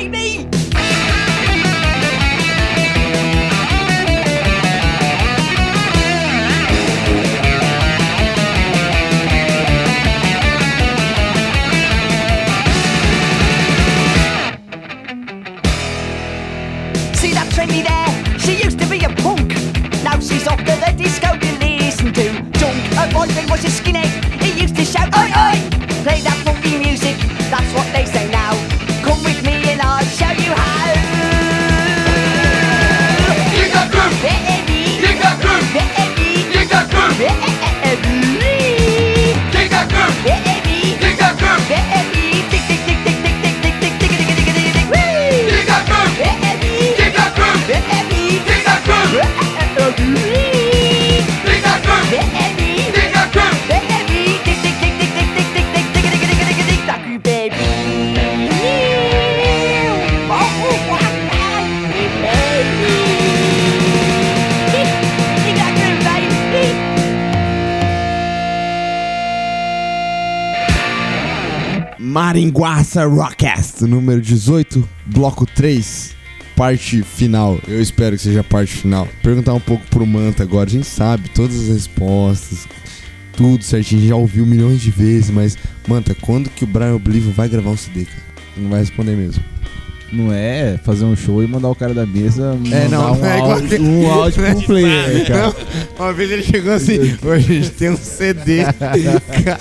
[SPEAKER 1] Maringuaça Rockcast, número 18, bloco 3, parte final. Eu espero que seja a parte final. Perguntar um pouco pro Manta agora. A gente sabe todas as respostas, tudo certinho. Já ouviu milhões de vezes, mas, Manta, quando que o Brian Oblivion vai gravar um CD, cara? Ele Não vai responder mesmo.
[SPEAKER 4] Não é fazer um show e mandar o cara da mesa
[SPEAKER 1] É, não,
[SPEAKER 4] mandar um,
[SPEAKER 1] não é igual
[SPEAKER 4] áudio,
[SPEAKER 1] que-
[SPEAKER 4] um áudio pro player, cara.
[SPEAKER 1] Uma vez ele chegou assim: hoje a gente tem um CD. cara,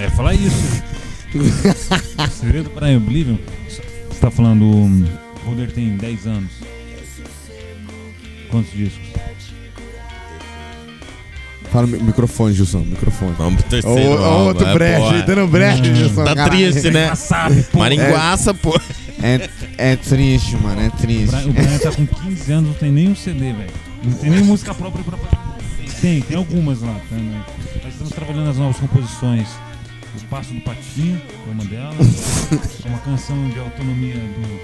[SPEAKER 3] ia falar isso. o segredo do Brian Oblivion. Você tá falando. hum, O Holder tem 10 anos. Quantos discos?
[SPEAKER 1] Fala no microfone, Gilson, microfone.
[SPEAKER 2] Vamos pro terceiro
[SPEAKER 1] ô,
[SPEAKER 2] álbum,
[SPEAKER 1] outro
[SPEAKER 2] é,
[SPEAKER 1] breche,
[SPEAKER 2] pô,
[SPEAKER 1] dando breche, Gilson.
[SPEAKER 2] Tá
[SPEAKER 1] caralho.
[SPEAKER 2] triste, né? Maringuaça, pô.
[SPEAKER 1] É, é triste, mano, é
[SPEAKER 3] O
[SPEAKER 1] triste.
[SPEAKER 3] O Brian tá com 15 anos, não tem nenhum CD, velho. Não tem nem música própria pra Tem, tem algumas lá. Tá, né? Nós estamos trabalhando nas novas composições. O Passo do Patinho, é uma delas. É uma canção de autonomia do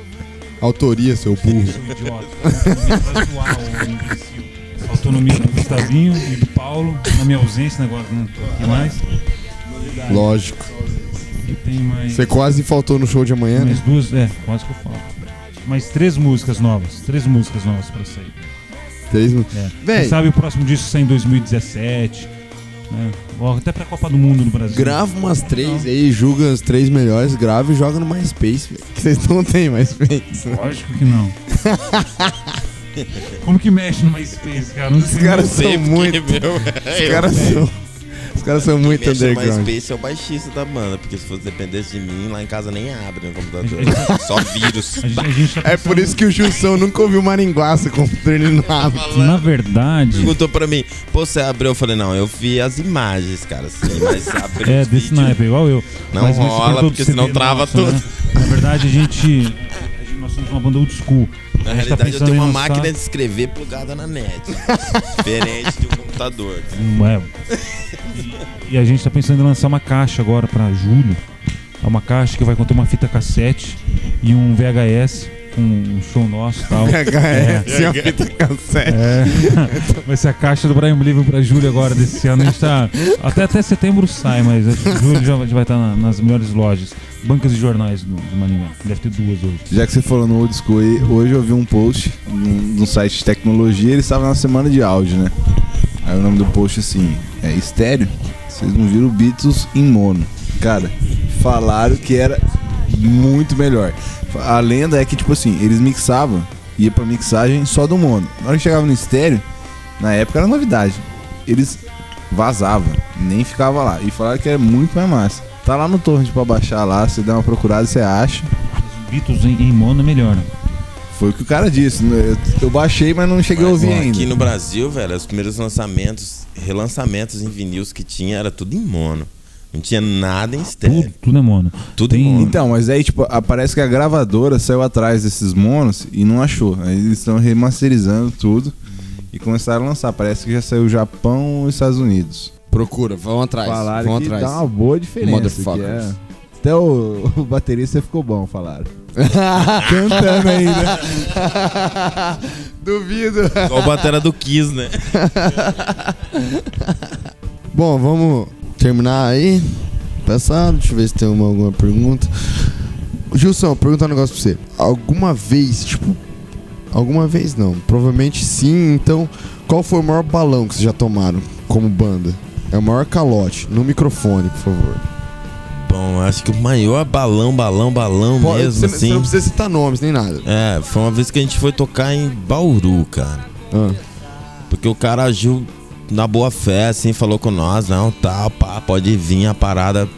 [SPEAKER 1] Autoria, seu burro.
[SPEAKER 3] seu idiota. Autonomia pra zoar o imbecil. Autonomia do Gustavinho e do Paulo, na minha ausência, né, agora não tô aqui mais.
[SPEAKER 1] Lógico.
[SPEAKER 3] E tem mais.
[SPEAKER 1] Você quase faltou no show de amanhã, né?
[SPEAKER 3] Mais duas, é, quase que eu falo. Mais três músicas novas. Três músicas novas pra sair.
[SPEAKER 1] Três.
[SPEAKER 3] É.
[SPEAKER 1] Véi.
[SPEAKER 3] Quem sabe o próximo disco sai em 2017. Né? Até pra Copa do Mundo no Brasil.
[SPEAKER 1] Grava umas três aí, julga as três melhores, grava e joga no MySpace, velho. Que vocês não têm MySpace. né?
[SPEAKER 3] Lógico que não. Como que mexe no MySpace, cara? Não
[SPEAKER 1] Os caras são muito. Os caras são. Os caras são muito
[SPEAKER 2] Mexe no
[SPEAKER 1] underground.
[SPEAKER 2] MySpace é o baixista da banda, porque se fosse dependesse de mim, lá em casa nem abre no computador. Só vírus.
[SPEAKER 3] A gente, a gente tá
[SPEAKER 1] É por isso que o Gilson nunca ouviu Maringuaça com ele no hábito.
[SPEAKER 3] Na verdade,
[SPEAKER 2] Perguntou pra mim, pô, você abriu? Eu falei, não, eu vi as imagens, cara, sim, mas abrir
[SPEAKER 3] é desse
[SPEAKER 2] vídeos-
[SPEAKER 3] naipe, igual eu.
[SPEAKER 2] Não
[SPEAKER 3] Mas
[SPEAKER 2] rola, porque senão trava
[SPEAKER 3] nosso,
[SPEAKER 2] tudo.
[SPEAKER 3] né? Na verdade, a gente, a gente- Nós somos uma banda old school.
[SPEAKER 2] Na
[SPEAKER 3] tá
[SPEAKER 2] realidade, eu
[SPEAKER 3] pensando
[SPEAKER 2] tenho uma máquina de escrever plugada na net. diferente de um computador.
[SPEAKER 3] Hum, é. E, e a gente tá pensando em lançar uma caixa agora pra julho. É uma caixa que vai conter uma fita cassete e um VHS com um show nosso e tal.
[SPEAKER 1] VHS, uma fita cassete.
[SPEAKER 3] É. Vai ser a caixa do Brian Livre pra julho agora desse ano. A gente tá. Até, até setembro sai, mas acho que julho já, vai estar na- nas melhores lojas. Bancas de jornais do, do Maringá. Deve ter duas hoje.
[SPEAKER 4] Já que você falou no old school aí, hoje eu vi um post num site de tecnologia, ele estava na semana de áudio, né? Aí o nome do post assim, é estéreo, vocês não viram Beatles em mono. Cara, falaram que era muito melhor. A lenda é que, tipo assim, eles mixavam, ia pra mixagem só do mono. Na hora que chegava no estéreo, na época era novidade. Eles vazavam, nem ficava lá. E falaram que era muito mais massa. Tá lá no torrent pra baixar lá, você dá uma procurada, você acha.
[SPEAKER 3] Os Beatles em, em mono é melhor. né?
[SPEAKER 4] Foi o que o cara disse. né? Eu, eu baixei, mas não cheguei a
[SPEAKER 2] Mas,
[SPEAKER 4] ouvir
[SPEAKER 2] ó,
[SPEAKER 4] ainda.
[SPEAKER 2] Aqui no Brasil, velho, os primeiros lançamentos, relançamentos em vinis que tinha, era tudo em mono. Não tinha nada em
[SPEAKER 3] Tudo,
[SPEAKER 2] estéreo.
[SPEAKER 3] tudo é mono.
[SPEAKER 2] Tudo
[SPEAKER 3] Tem-
[SPEAKER 2] em mono.
[SPEAKER 4] Então, mas aí, tipo, parece que a gravadora saiu atrás desses monos e não achou. Aí eles estão remasterizando tudo e começaram a lançar. Parece que já saiu Japão e Estados Unidos.
[SPEAKER 1] Procura, vão atrás.
[SPEAKER 4] Falaram
[SPEAKER 1] vão
[SPEAKER 4] que
[SPEAKER 1] atrás.
[SPEAKER 4] dá uma boa diferença. É- Até o, o baterista ficou bom, falaram. Cantando ainda.
[SPEAKER 1] Duvido.
[SPEAKER 2] Igual a batera do Kiss, né?
[SPEAKER 1] Bom, vamos terminar aí. Passado, deixa eu ver se tem uma, alguma pergunta. Gilson, vou perguntar um negócio pra você. Alguma vez, tipo. Alguma vez não, provavelmente sim. Então, qual foi o maior balão que vocês já tomaram como banda? É o maior calote. No microfone, por favor.
[SPEAKER 2] Bom, acho que o maior balão, balão, balão
[SPEAKER 1] Pode-
[SPEAKER 2] mesmo,
[SPEAKER 1] você, você
[SPEAKER 2] assim.
[SPEAKER 1] não precisa citar nomes nem nada.
[SPEAKER 2] É, foi uma vez que a gente foi tocar em Bauru, cara.
[SPEAKER 1] Ah,
[SPEAKER 2] Porque o cara agiu na boa fé, assim, falou com nós, não, tal, pá, pode vir, a parada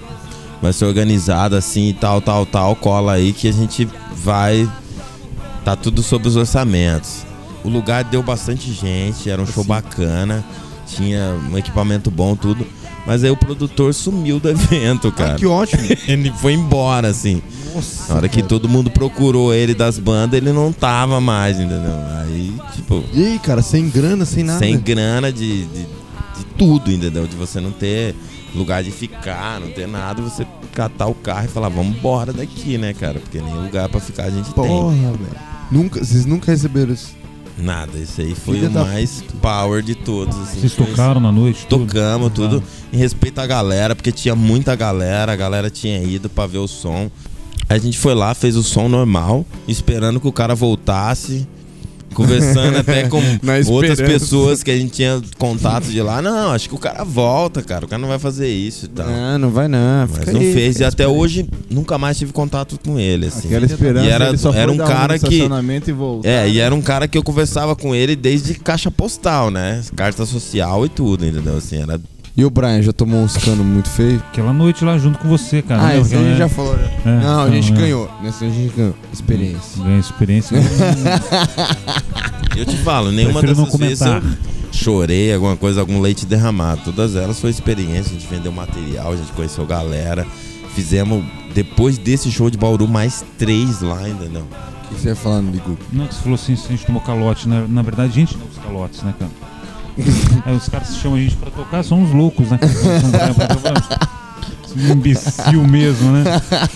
[SPEAKER 2] vai ser organizada assim, tal, tal, tal, cola aí que a gente vai. Tá tudo sobre os orçamentos. O lugar deu bastante gente, era um show bacana, tinha um equipamento bom, tudo. Mas aí o produtor sumiu do evento,
[SPEAKER 1] Ah,
[SPEAKER 2] cara.
[SPEAKER 1] que ótimo.
[SPEAKER 2] Ele foi embora, assim.
[SPEAKER 1] Nossa.
[SPEAKER 2] Na hora que todo mundo procurou ele das bandas, ele não tava mais, entendeu? Aí, tipo,
[SPEAKER 1] E aí, cara, sem grana, sem nada.
[SPEAKER 2] sem grana de, de, de tudo, entendeu? De você não ter lugar de ficar, não ter nada, você catar o carro e falar, vamos embora daqui, né, cara? Porque nem lugar pra ficar a gente
[SPEAKER 1] Porra, velho. Nunca, vocês nunca receberam isso.
[SPEAKER 2] tem. Nada, esse aí foi
[SPEAKER 1] Filha
[SPEAKER 2] o
[SPEAKER 1] da
[SPEAKER 2] mais power de todos. Assim,
[SPEAKER 3] Vocês tocaram na noite? tudo?
[SPEAKER 2] Tocamos tudo em respeito à galera, porque tinha muita galera, a galera tinha ido pra ver o som. A gente foi lá, fez o som normal, esperando que o cara voltasse, conversando até com outras pessoas que a gente tinha contato de lá. Não, acho que o cara volta, cara, o cara não vai fazer isso e tal.
[SPEAKER 1] Ah, não vai não.
[SPEAKER 2] Mas não
[SPEAKER 1] aí,
[SPEAKER 2] fez, e até hoje nunca mais tive contato com ele, assim.
[SPEAKER 4] Aquela esperança,
[SPEAKER 2] E era- era um cara que-
[SPEAKER 4] e voltar.
[SPEAKER 2] É, e era um cara que eu conversava com ele desde caixa postal, né? Carta social e tudo, entendeu? Assim, era
[SPEAKER 1] E o Brian já tomou uns canos muito feios?
[SPEAKER 3] Aquela noite lá junto com você, cara.
[SPEAKER 1] ah,
[SPEAKER 3] lembra
[SPEAKER 1] esse a gente já falou. Já.
[SPEAKER 3] É,
[SPEAKER 1] não, a
[SPEAKER 3] então,
[SPEAKER 1] gente
[SPEAKER 3] é.
[SPEAKER 1] ganhou. Nessa a gente ganhou. Experiência.
[SPEAKER 3] Ganha experiência.
[SPEAKER 2] Eu te falo, nenhuma
[SPEAKER 3] Prefiro não
[SPEAKER 2] dessas vezes eu chorei, alguma coisa, algum leite derramado. Todas elas foi experiência, a gente vendeu material, a gente conheceu galera. Fizemos, depois desse show de Bauru, mais três lá, entendeu?
[SPEAKER 1] O que você ia falar no Ligu?
[SPEAKER 3] Não, que você falou assim, a gente tomou calote. Na, na verdade, a gente deu os calotes, né, cara? Aí os caras chamam a gente pra tocar, são uns loucos, né? Não vai pra tocar. Esse imbecil mesmo, né?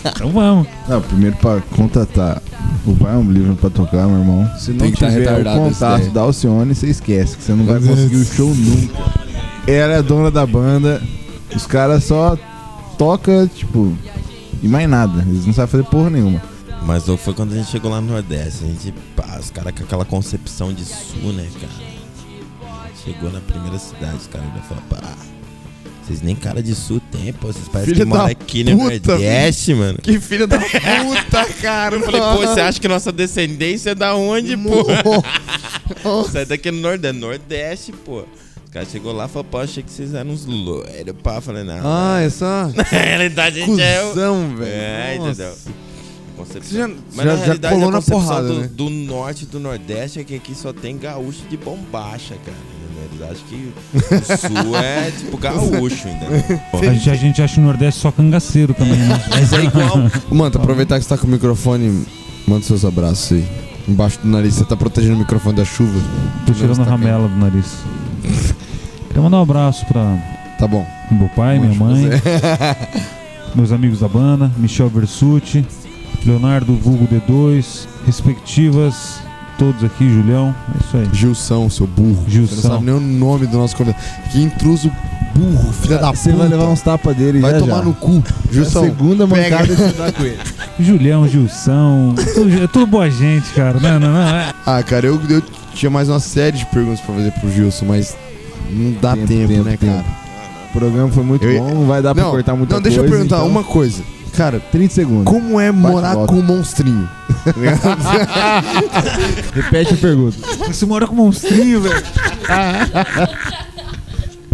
[SPEAKER 3] Então vamos.
[SPEAKER 4] Não, primeiro pra contratar o Brian Livre pra tocar, meu irmão. Se não
[SPEAKER 1] Tem que tá
[SPEAKER 4] tiver o
[SPEAKER 1] retardado esse
[SPEAKER 4] contato
[SPEAKER 1] daí.
[SPEAKER 4] da Alcione, você esquece, que você não vai conseguir o show nunca. Ela é a dona da banda, os caras só toca, tipo, e mais nada. Eles não sabem fazer porra nenhuma.
[SPEAKER 2] Mas foi quando a gente chegou lá no Nordeste. A gente, pá, os caras com aquela concepção de sul, né, cara? Chegou na primeira cidade, os caras já falaram, pá, Vocês nem cara de sul tem, pô. Vocês parecem que moram aqui no Nordeste, mano.
[SPEAKER 1] Que filho da puta, cara.
[SPEAKER 2] Eu falei, pô, você acha que nossa descendência é da onde, pô? Sai daqui no Nordeste, Nordeste, pô. Os caras chegou lá e falou, pô, achei que vocês eram uns loiros, pá. Falei, não.
[SPEAKER 1] Ah, essa
[SPEAKER 2] Na realidade, a gente é o...
[SPEAKER 1] cuzão, velho.
[SPEAKER 2] É, entendeu?
[SPEAKER 1] Você já-
[SPEAKER 2] Mas
[SPEAKER 1] já-
[SPEAKER 2] na
[SPEAKER 1] já
[SPEAKER 2] realidade,
[SPEAKER 1] colou
[SPEAKER 2] a
[SPEAKER 1] na porrada,
[SPEAKER 2] do,
[SPEAKER 1] né?
[SPEAKER 2] do norte e do nordeste é que aqui só tem gaúcho de bombacha, cara. Acham que o sul é tipo gaúcho, entendeu?
[SPEAKER 3] A gente, a gente acha o Nordeste só cangaceiro também, né?
[SPEAKER 2] Mas é igual.
[SPEAKER 1] Mano, aproveitar que você tá com o microfone, manda seus abraços aí. Embaixo do nariz, você tá protegendo o microfone da chuva?
[SPEAKER 3] Tô tirando
[SPEAKER 1] Tá
[SPEAKER 3] a ramela do nariz. Queria mandar um abraço pra
[SPEAKER 1] Tá bom.
[SPEAKER 3] meu pai, minha mãe, meus amigos da banda, Michel Versucci, Leonardo Vulgo D2, respectivas, todos aqui, Julião, é isso aí.
[SPEAKER 1] Gilson, seu burro.
[SPEAKER 3] Gilson.
[SPEAKER 1] Você não sabe nem o nome do nosso convidado. Que intruso burro, filha da
[SPEAKER 4] Você
[SPEAKER 1] puta.
[SPEAKER 4] vai levar uns tapas dele
[SPEAKER 1] Vai
[SPEAKER 4] já
[SPEAKER 1] tomar
[SPEAKER 4] já.
[SPEAKER 1] no cu.
[SPEAKER 4] É a
[SPEAKER 1] Gilson,
[SPEAKER 4] segunda mancada de estudar com ele.
[SPEAKER 3] Julião, Gilson, tudo, é tudo boa gente, cara. Não, não, não. É.
[SPEAKER 1] Ah, cara, eu, eu tinha mais uma série de perguntas pra fazer pro Gilson, mas não dá tempo,
[SPEAKER 4] Tempo, tempo,
[SPEAKER 1] né,
[SPEAKER 4] tempo.
[SPEAKER 1] cara?
[SPEAKER 4] O programa foi muito
[SPEAKER 1] Eu-
[SPEAKER 4] bom, não vai dar pra
[SPEAKER 1] não,
[SPEAKER 4] cortar muita
[SPEAKER 1] não,
[SPEAKER 4] coisa.
[SPEAKER 1] deixa eu perguntar
[SPEAKER 4] então,
[SPEAKER 1] uma coisa. Cara,
[SPEAKER 4] 30 segundos.
[SPEAKER 1] como é morar
[SPEAKER 4] volta.
[SPEAKER 1] com um monstrinho?
[SPEAKER 4] Repete a pergunta.
[SPEAKER 3] Você mora com um monstrinho, velho.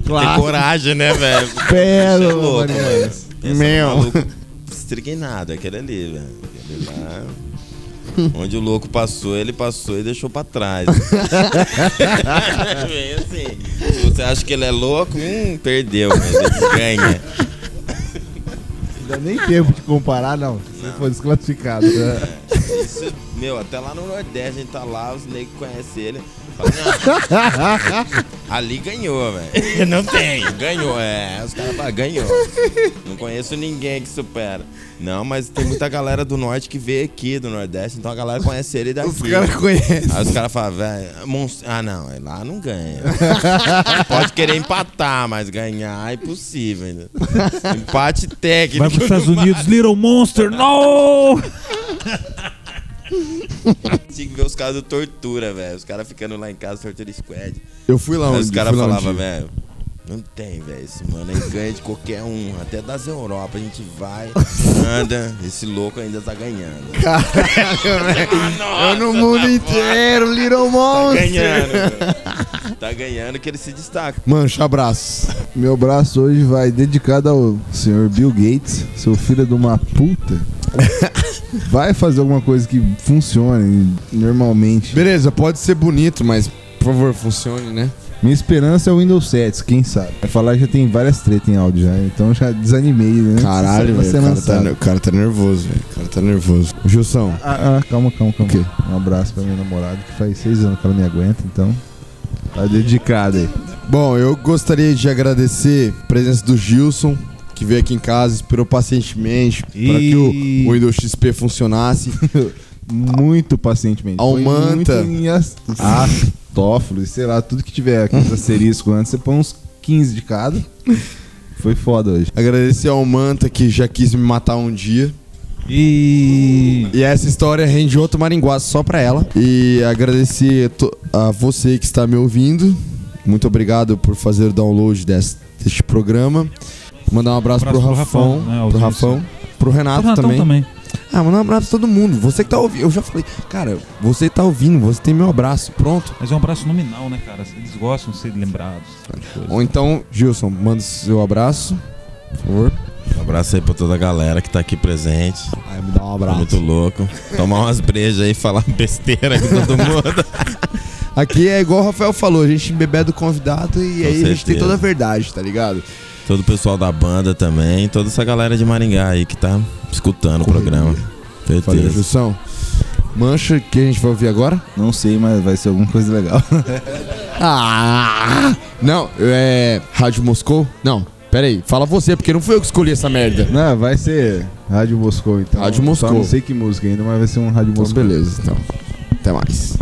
[SPEAKER 2] Tem coragem, né, velho? Você é louco, mano. Pensa
[SPEAKER 1] Meu.
[SPEAKER 2] no maluco Estrignado, aquele ali, velho. Aquele lá. Onde o louco passou, ele passou e deixou pra trás. Bem assim. Se você acha que ele é louco, hum, perdeu, mas ele ganha.
[SPEAKER 4] Não dá nem tempo de comparar, não. Você foi desclassificado. né?
[SPEAKER 2] Isso, meu, até lá no Nordeste a gente tá lá, os negros conhecem ele. "Não, ali ganhou, velho. Não tem, ganhou. É, os caras falam, ganhou. Não conheço ninguém que supera. Não, mas tem muita galera do norte que veio aqui do Nordeste, então a galera conhece ele daqui.
[SPEAKER 1] Os caras conhecem.
[SPEAKER 2] Aí os caras falam, velho, monstro- ah não, lá não ganha. Pode querer empatar, mas ganhar é impossível ainda. Empate técnico.
[SPEAKER 3] Vai pros Estados Unidos, Little Monster, no!
[SPEAKER 2] Tinha que ver os caras do tortura, velho. Os caras ficando lá em casa, tortura squad.
[SPEAKER 1] Eu fui lá onde
[SPEAKER 2] os caras falavam, velho. Não tem, velho. Esse mano aí ganha de qualquer um. Até das Europa. A gente vai, anda. Esse louco ainda tá ganhando.
[SPEAKER 1] Eu no mundo inteiro, Little
[SPEAKER 2] Tá
[SPEAKER 1] Monster.
[SPEAKER 2] ganhando. velho. tá ganhando que ele se destaca.
[SPEAKER 1] Mancha, abraço.
[SPEAKER 4] Meu braço hoje vai dedicado ao senhor Bill Gates, seu filho de uma puta. Vai fazer alguma coisa que funcione normalmente.
[SPEAKER 1] Beleza, pode ser bonito, mas por favor, funcione, né?
[SPEAKER 4] Minha esperança é o Windows 7, quem sabe. Vai falar que já tem várias tretas em áudio já, então já desanimei, né?
[SPEAKER 1] Caralho, velho. O, tá- o cara tá nervoso, velho. O cara tá nervoso. Gilson,
[SPEAKER 4] Ah, ah, calma, calma, calma.
[SPEAKER 1] O quê?
[SPEAKER 4] Um abraço pra minha namorada, que faz seis anos que ela me aguenta, então. Tá dedicada aí.
[SPEAKER 1] Bom, eu gostaria de agradecer a presença do Gilson, que veio aqui em casa, esperou pacientemente para que
[SPEAKER 4] E-
[SPEAKER 1] o, o Windows XP funcionasse.
[SPEAKER 4] Muito pacientemente. As- astófilos, sei lá, tudo que tiver aqui nos asterisco antes, você põe uns 15 de cada. Foi foda hoje.
[SPEAKER 1] agradecer ao Manta, que já quis me matar um dia.
[SPEAKER 3] E.
[SPEAKER 1] E essa história rende outro Maringuá só pra ela. E agradecer a você que está me ouvindo. Muito obrigado por fazer o download des- deste programa. Mandar um abraço,
[SPEAKER 3] Abraço
[SPEAKER 1] pro
[SPEAKER 3] pro
[SPEAKER 1] Rafão,
[SPEAKER 3] Rafão, né,
[SPEAKER 1] pro. Rafão, pro Renato,
[SPEAKER 3] Renatão
[SPEAKER 1] também.
[SPEAKER 3] também.
[SPEAKER 1] Ah, mandar um abraço pra todo mundo. Você que tá ouvindo, eu já falei, cara, você tá ouvindo, você tem meu abraço, pronto.
[SPEAKER 3] Mas é um abraço nominal, né, cara? Eles gostam de ser lembrados.
[SPEAKER 1] Ou então, Gilson, manda seu abraço, por favor.
[SPEAKER 2] Um abraço aí pra toda a galera que tá aqui presente.
[SPEAKER 1] Aí me dá um
[SPEAKER 2] Tá
[SPEAKER 1] abraço.
[SPEAKER 2] muito louco. Tomar umas brejas aí e falar besteira com todo mundo.
[SPEAKER 1] Aqui é igual o Rafael falou, a gente bebe do convidado e aí a gente tem
[SPEAKER 2] certeza.
[SPEAKER 1] toda a verdade, tá ligado?
[SPEAKER 2] Todo o pessoal da banda também. Toda essa galera de Maringá aí que tá escutando
[SPEAKER 1] Correria.
[SPEAKER 2] o programa.
[SPEAKER 1] Valeu,
[SPEAKER 2] Certeza.
[SPEAKER 1] Gilson. Mancha, que a gente vai ouvir agora?
[SPEAKER 4] Não sei, mas vai ser alguma coisa legal.
[SPEAKER 1] Ah! Não, é. Rádio Moscou? Não, pera aí, fala você, porque não fui eu que escolhi essa merda.
[SPEAKER 4] Não, vai ser Rádio Moscou, então.
[SPEAKER 1] Rádio
[SPEAKER 4] Só
[SPEAKER 1] Moscou.
[SPEAKER 4] não sei que música ainda, mas vai ser um Rádio
[SPEAKER 1] Então,
[SPEAKER 4] Moscou.
[SPEAKER 1] beleza, então. Até mais.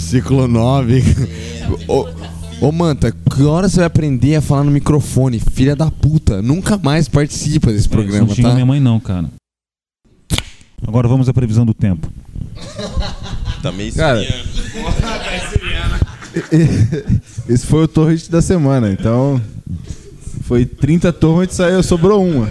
[SPEAKER 1] Versículo 9. Ô, ô, Manta, que hora você vai aprender a falar no microfone? Filha da puta. Nunca mais participa desse
[SPEAKER 3] não
[SPEAKER 1] programa,
[SPEAKER 3] xinga
[SPEAKER 1] tá?
[SPEAKER 3] minha mãe, não, cara. Agora vamos à previsão do tempo.
[SPEAKER 2] Tá meio
[SPEAKER 4] Cara. Esse foi o torrent da semana, então. Foi 30 torrents, saiu, sobrou uma.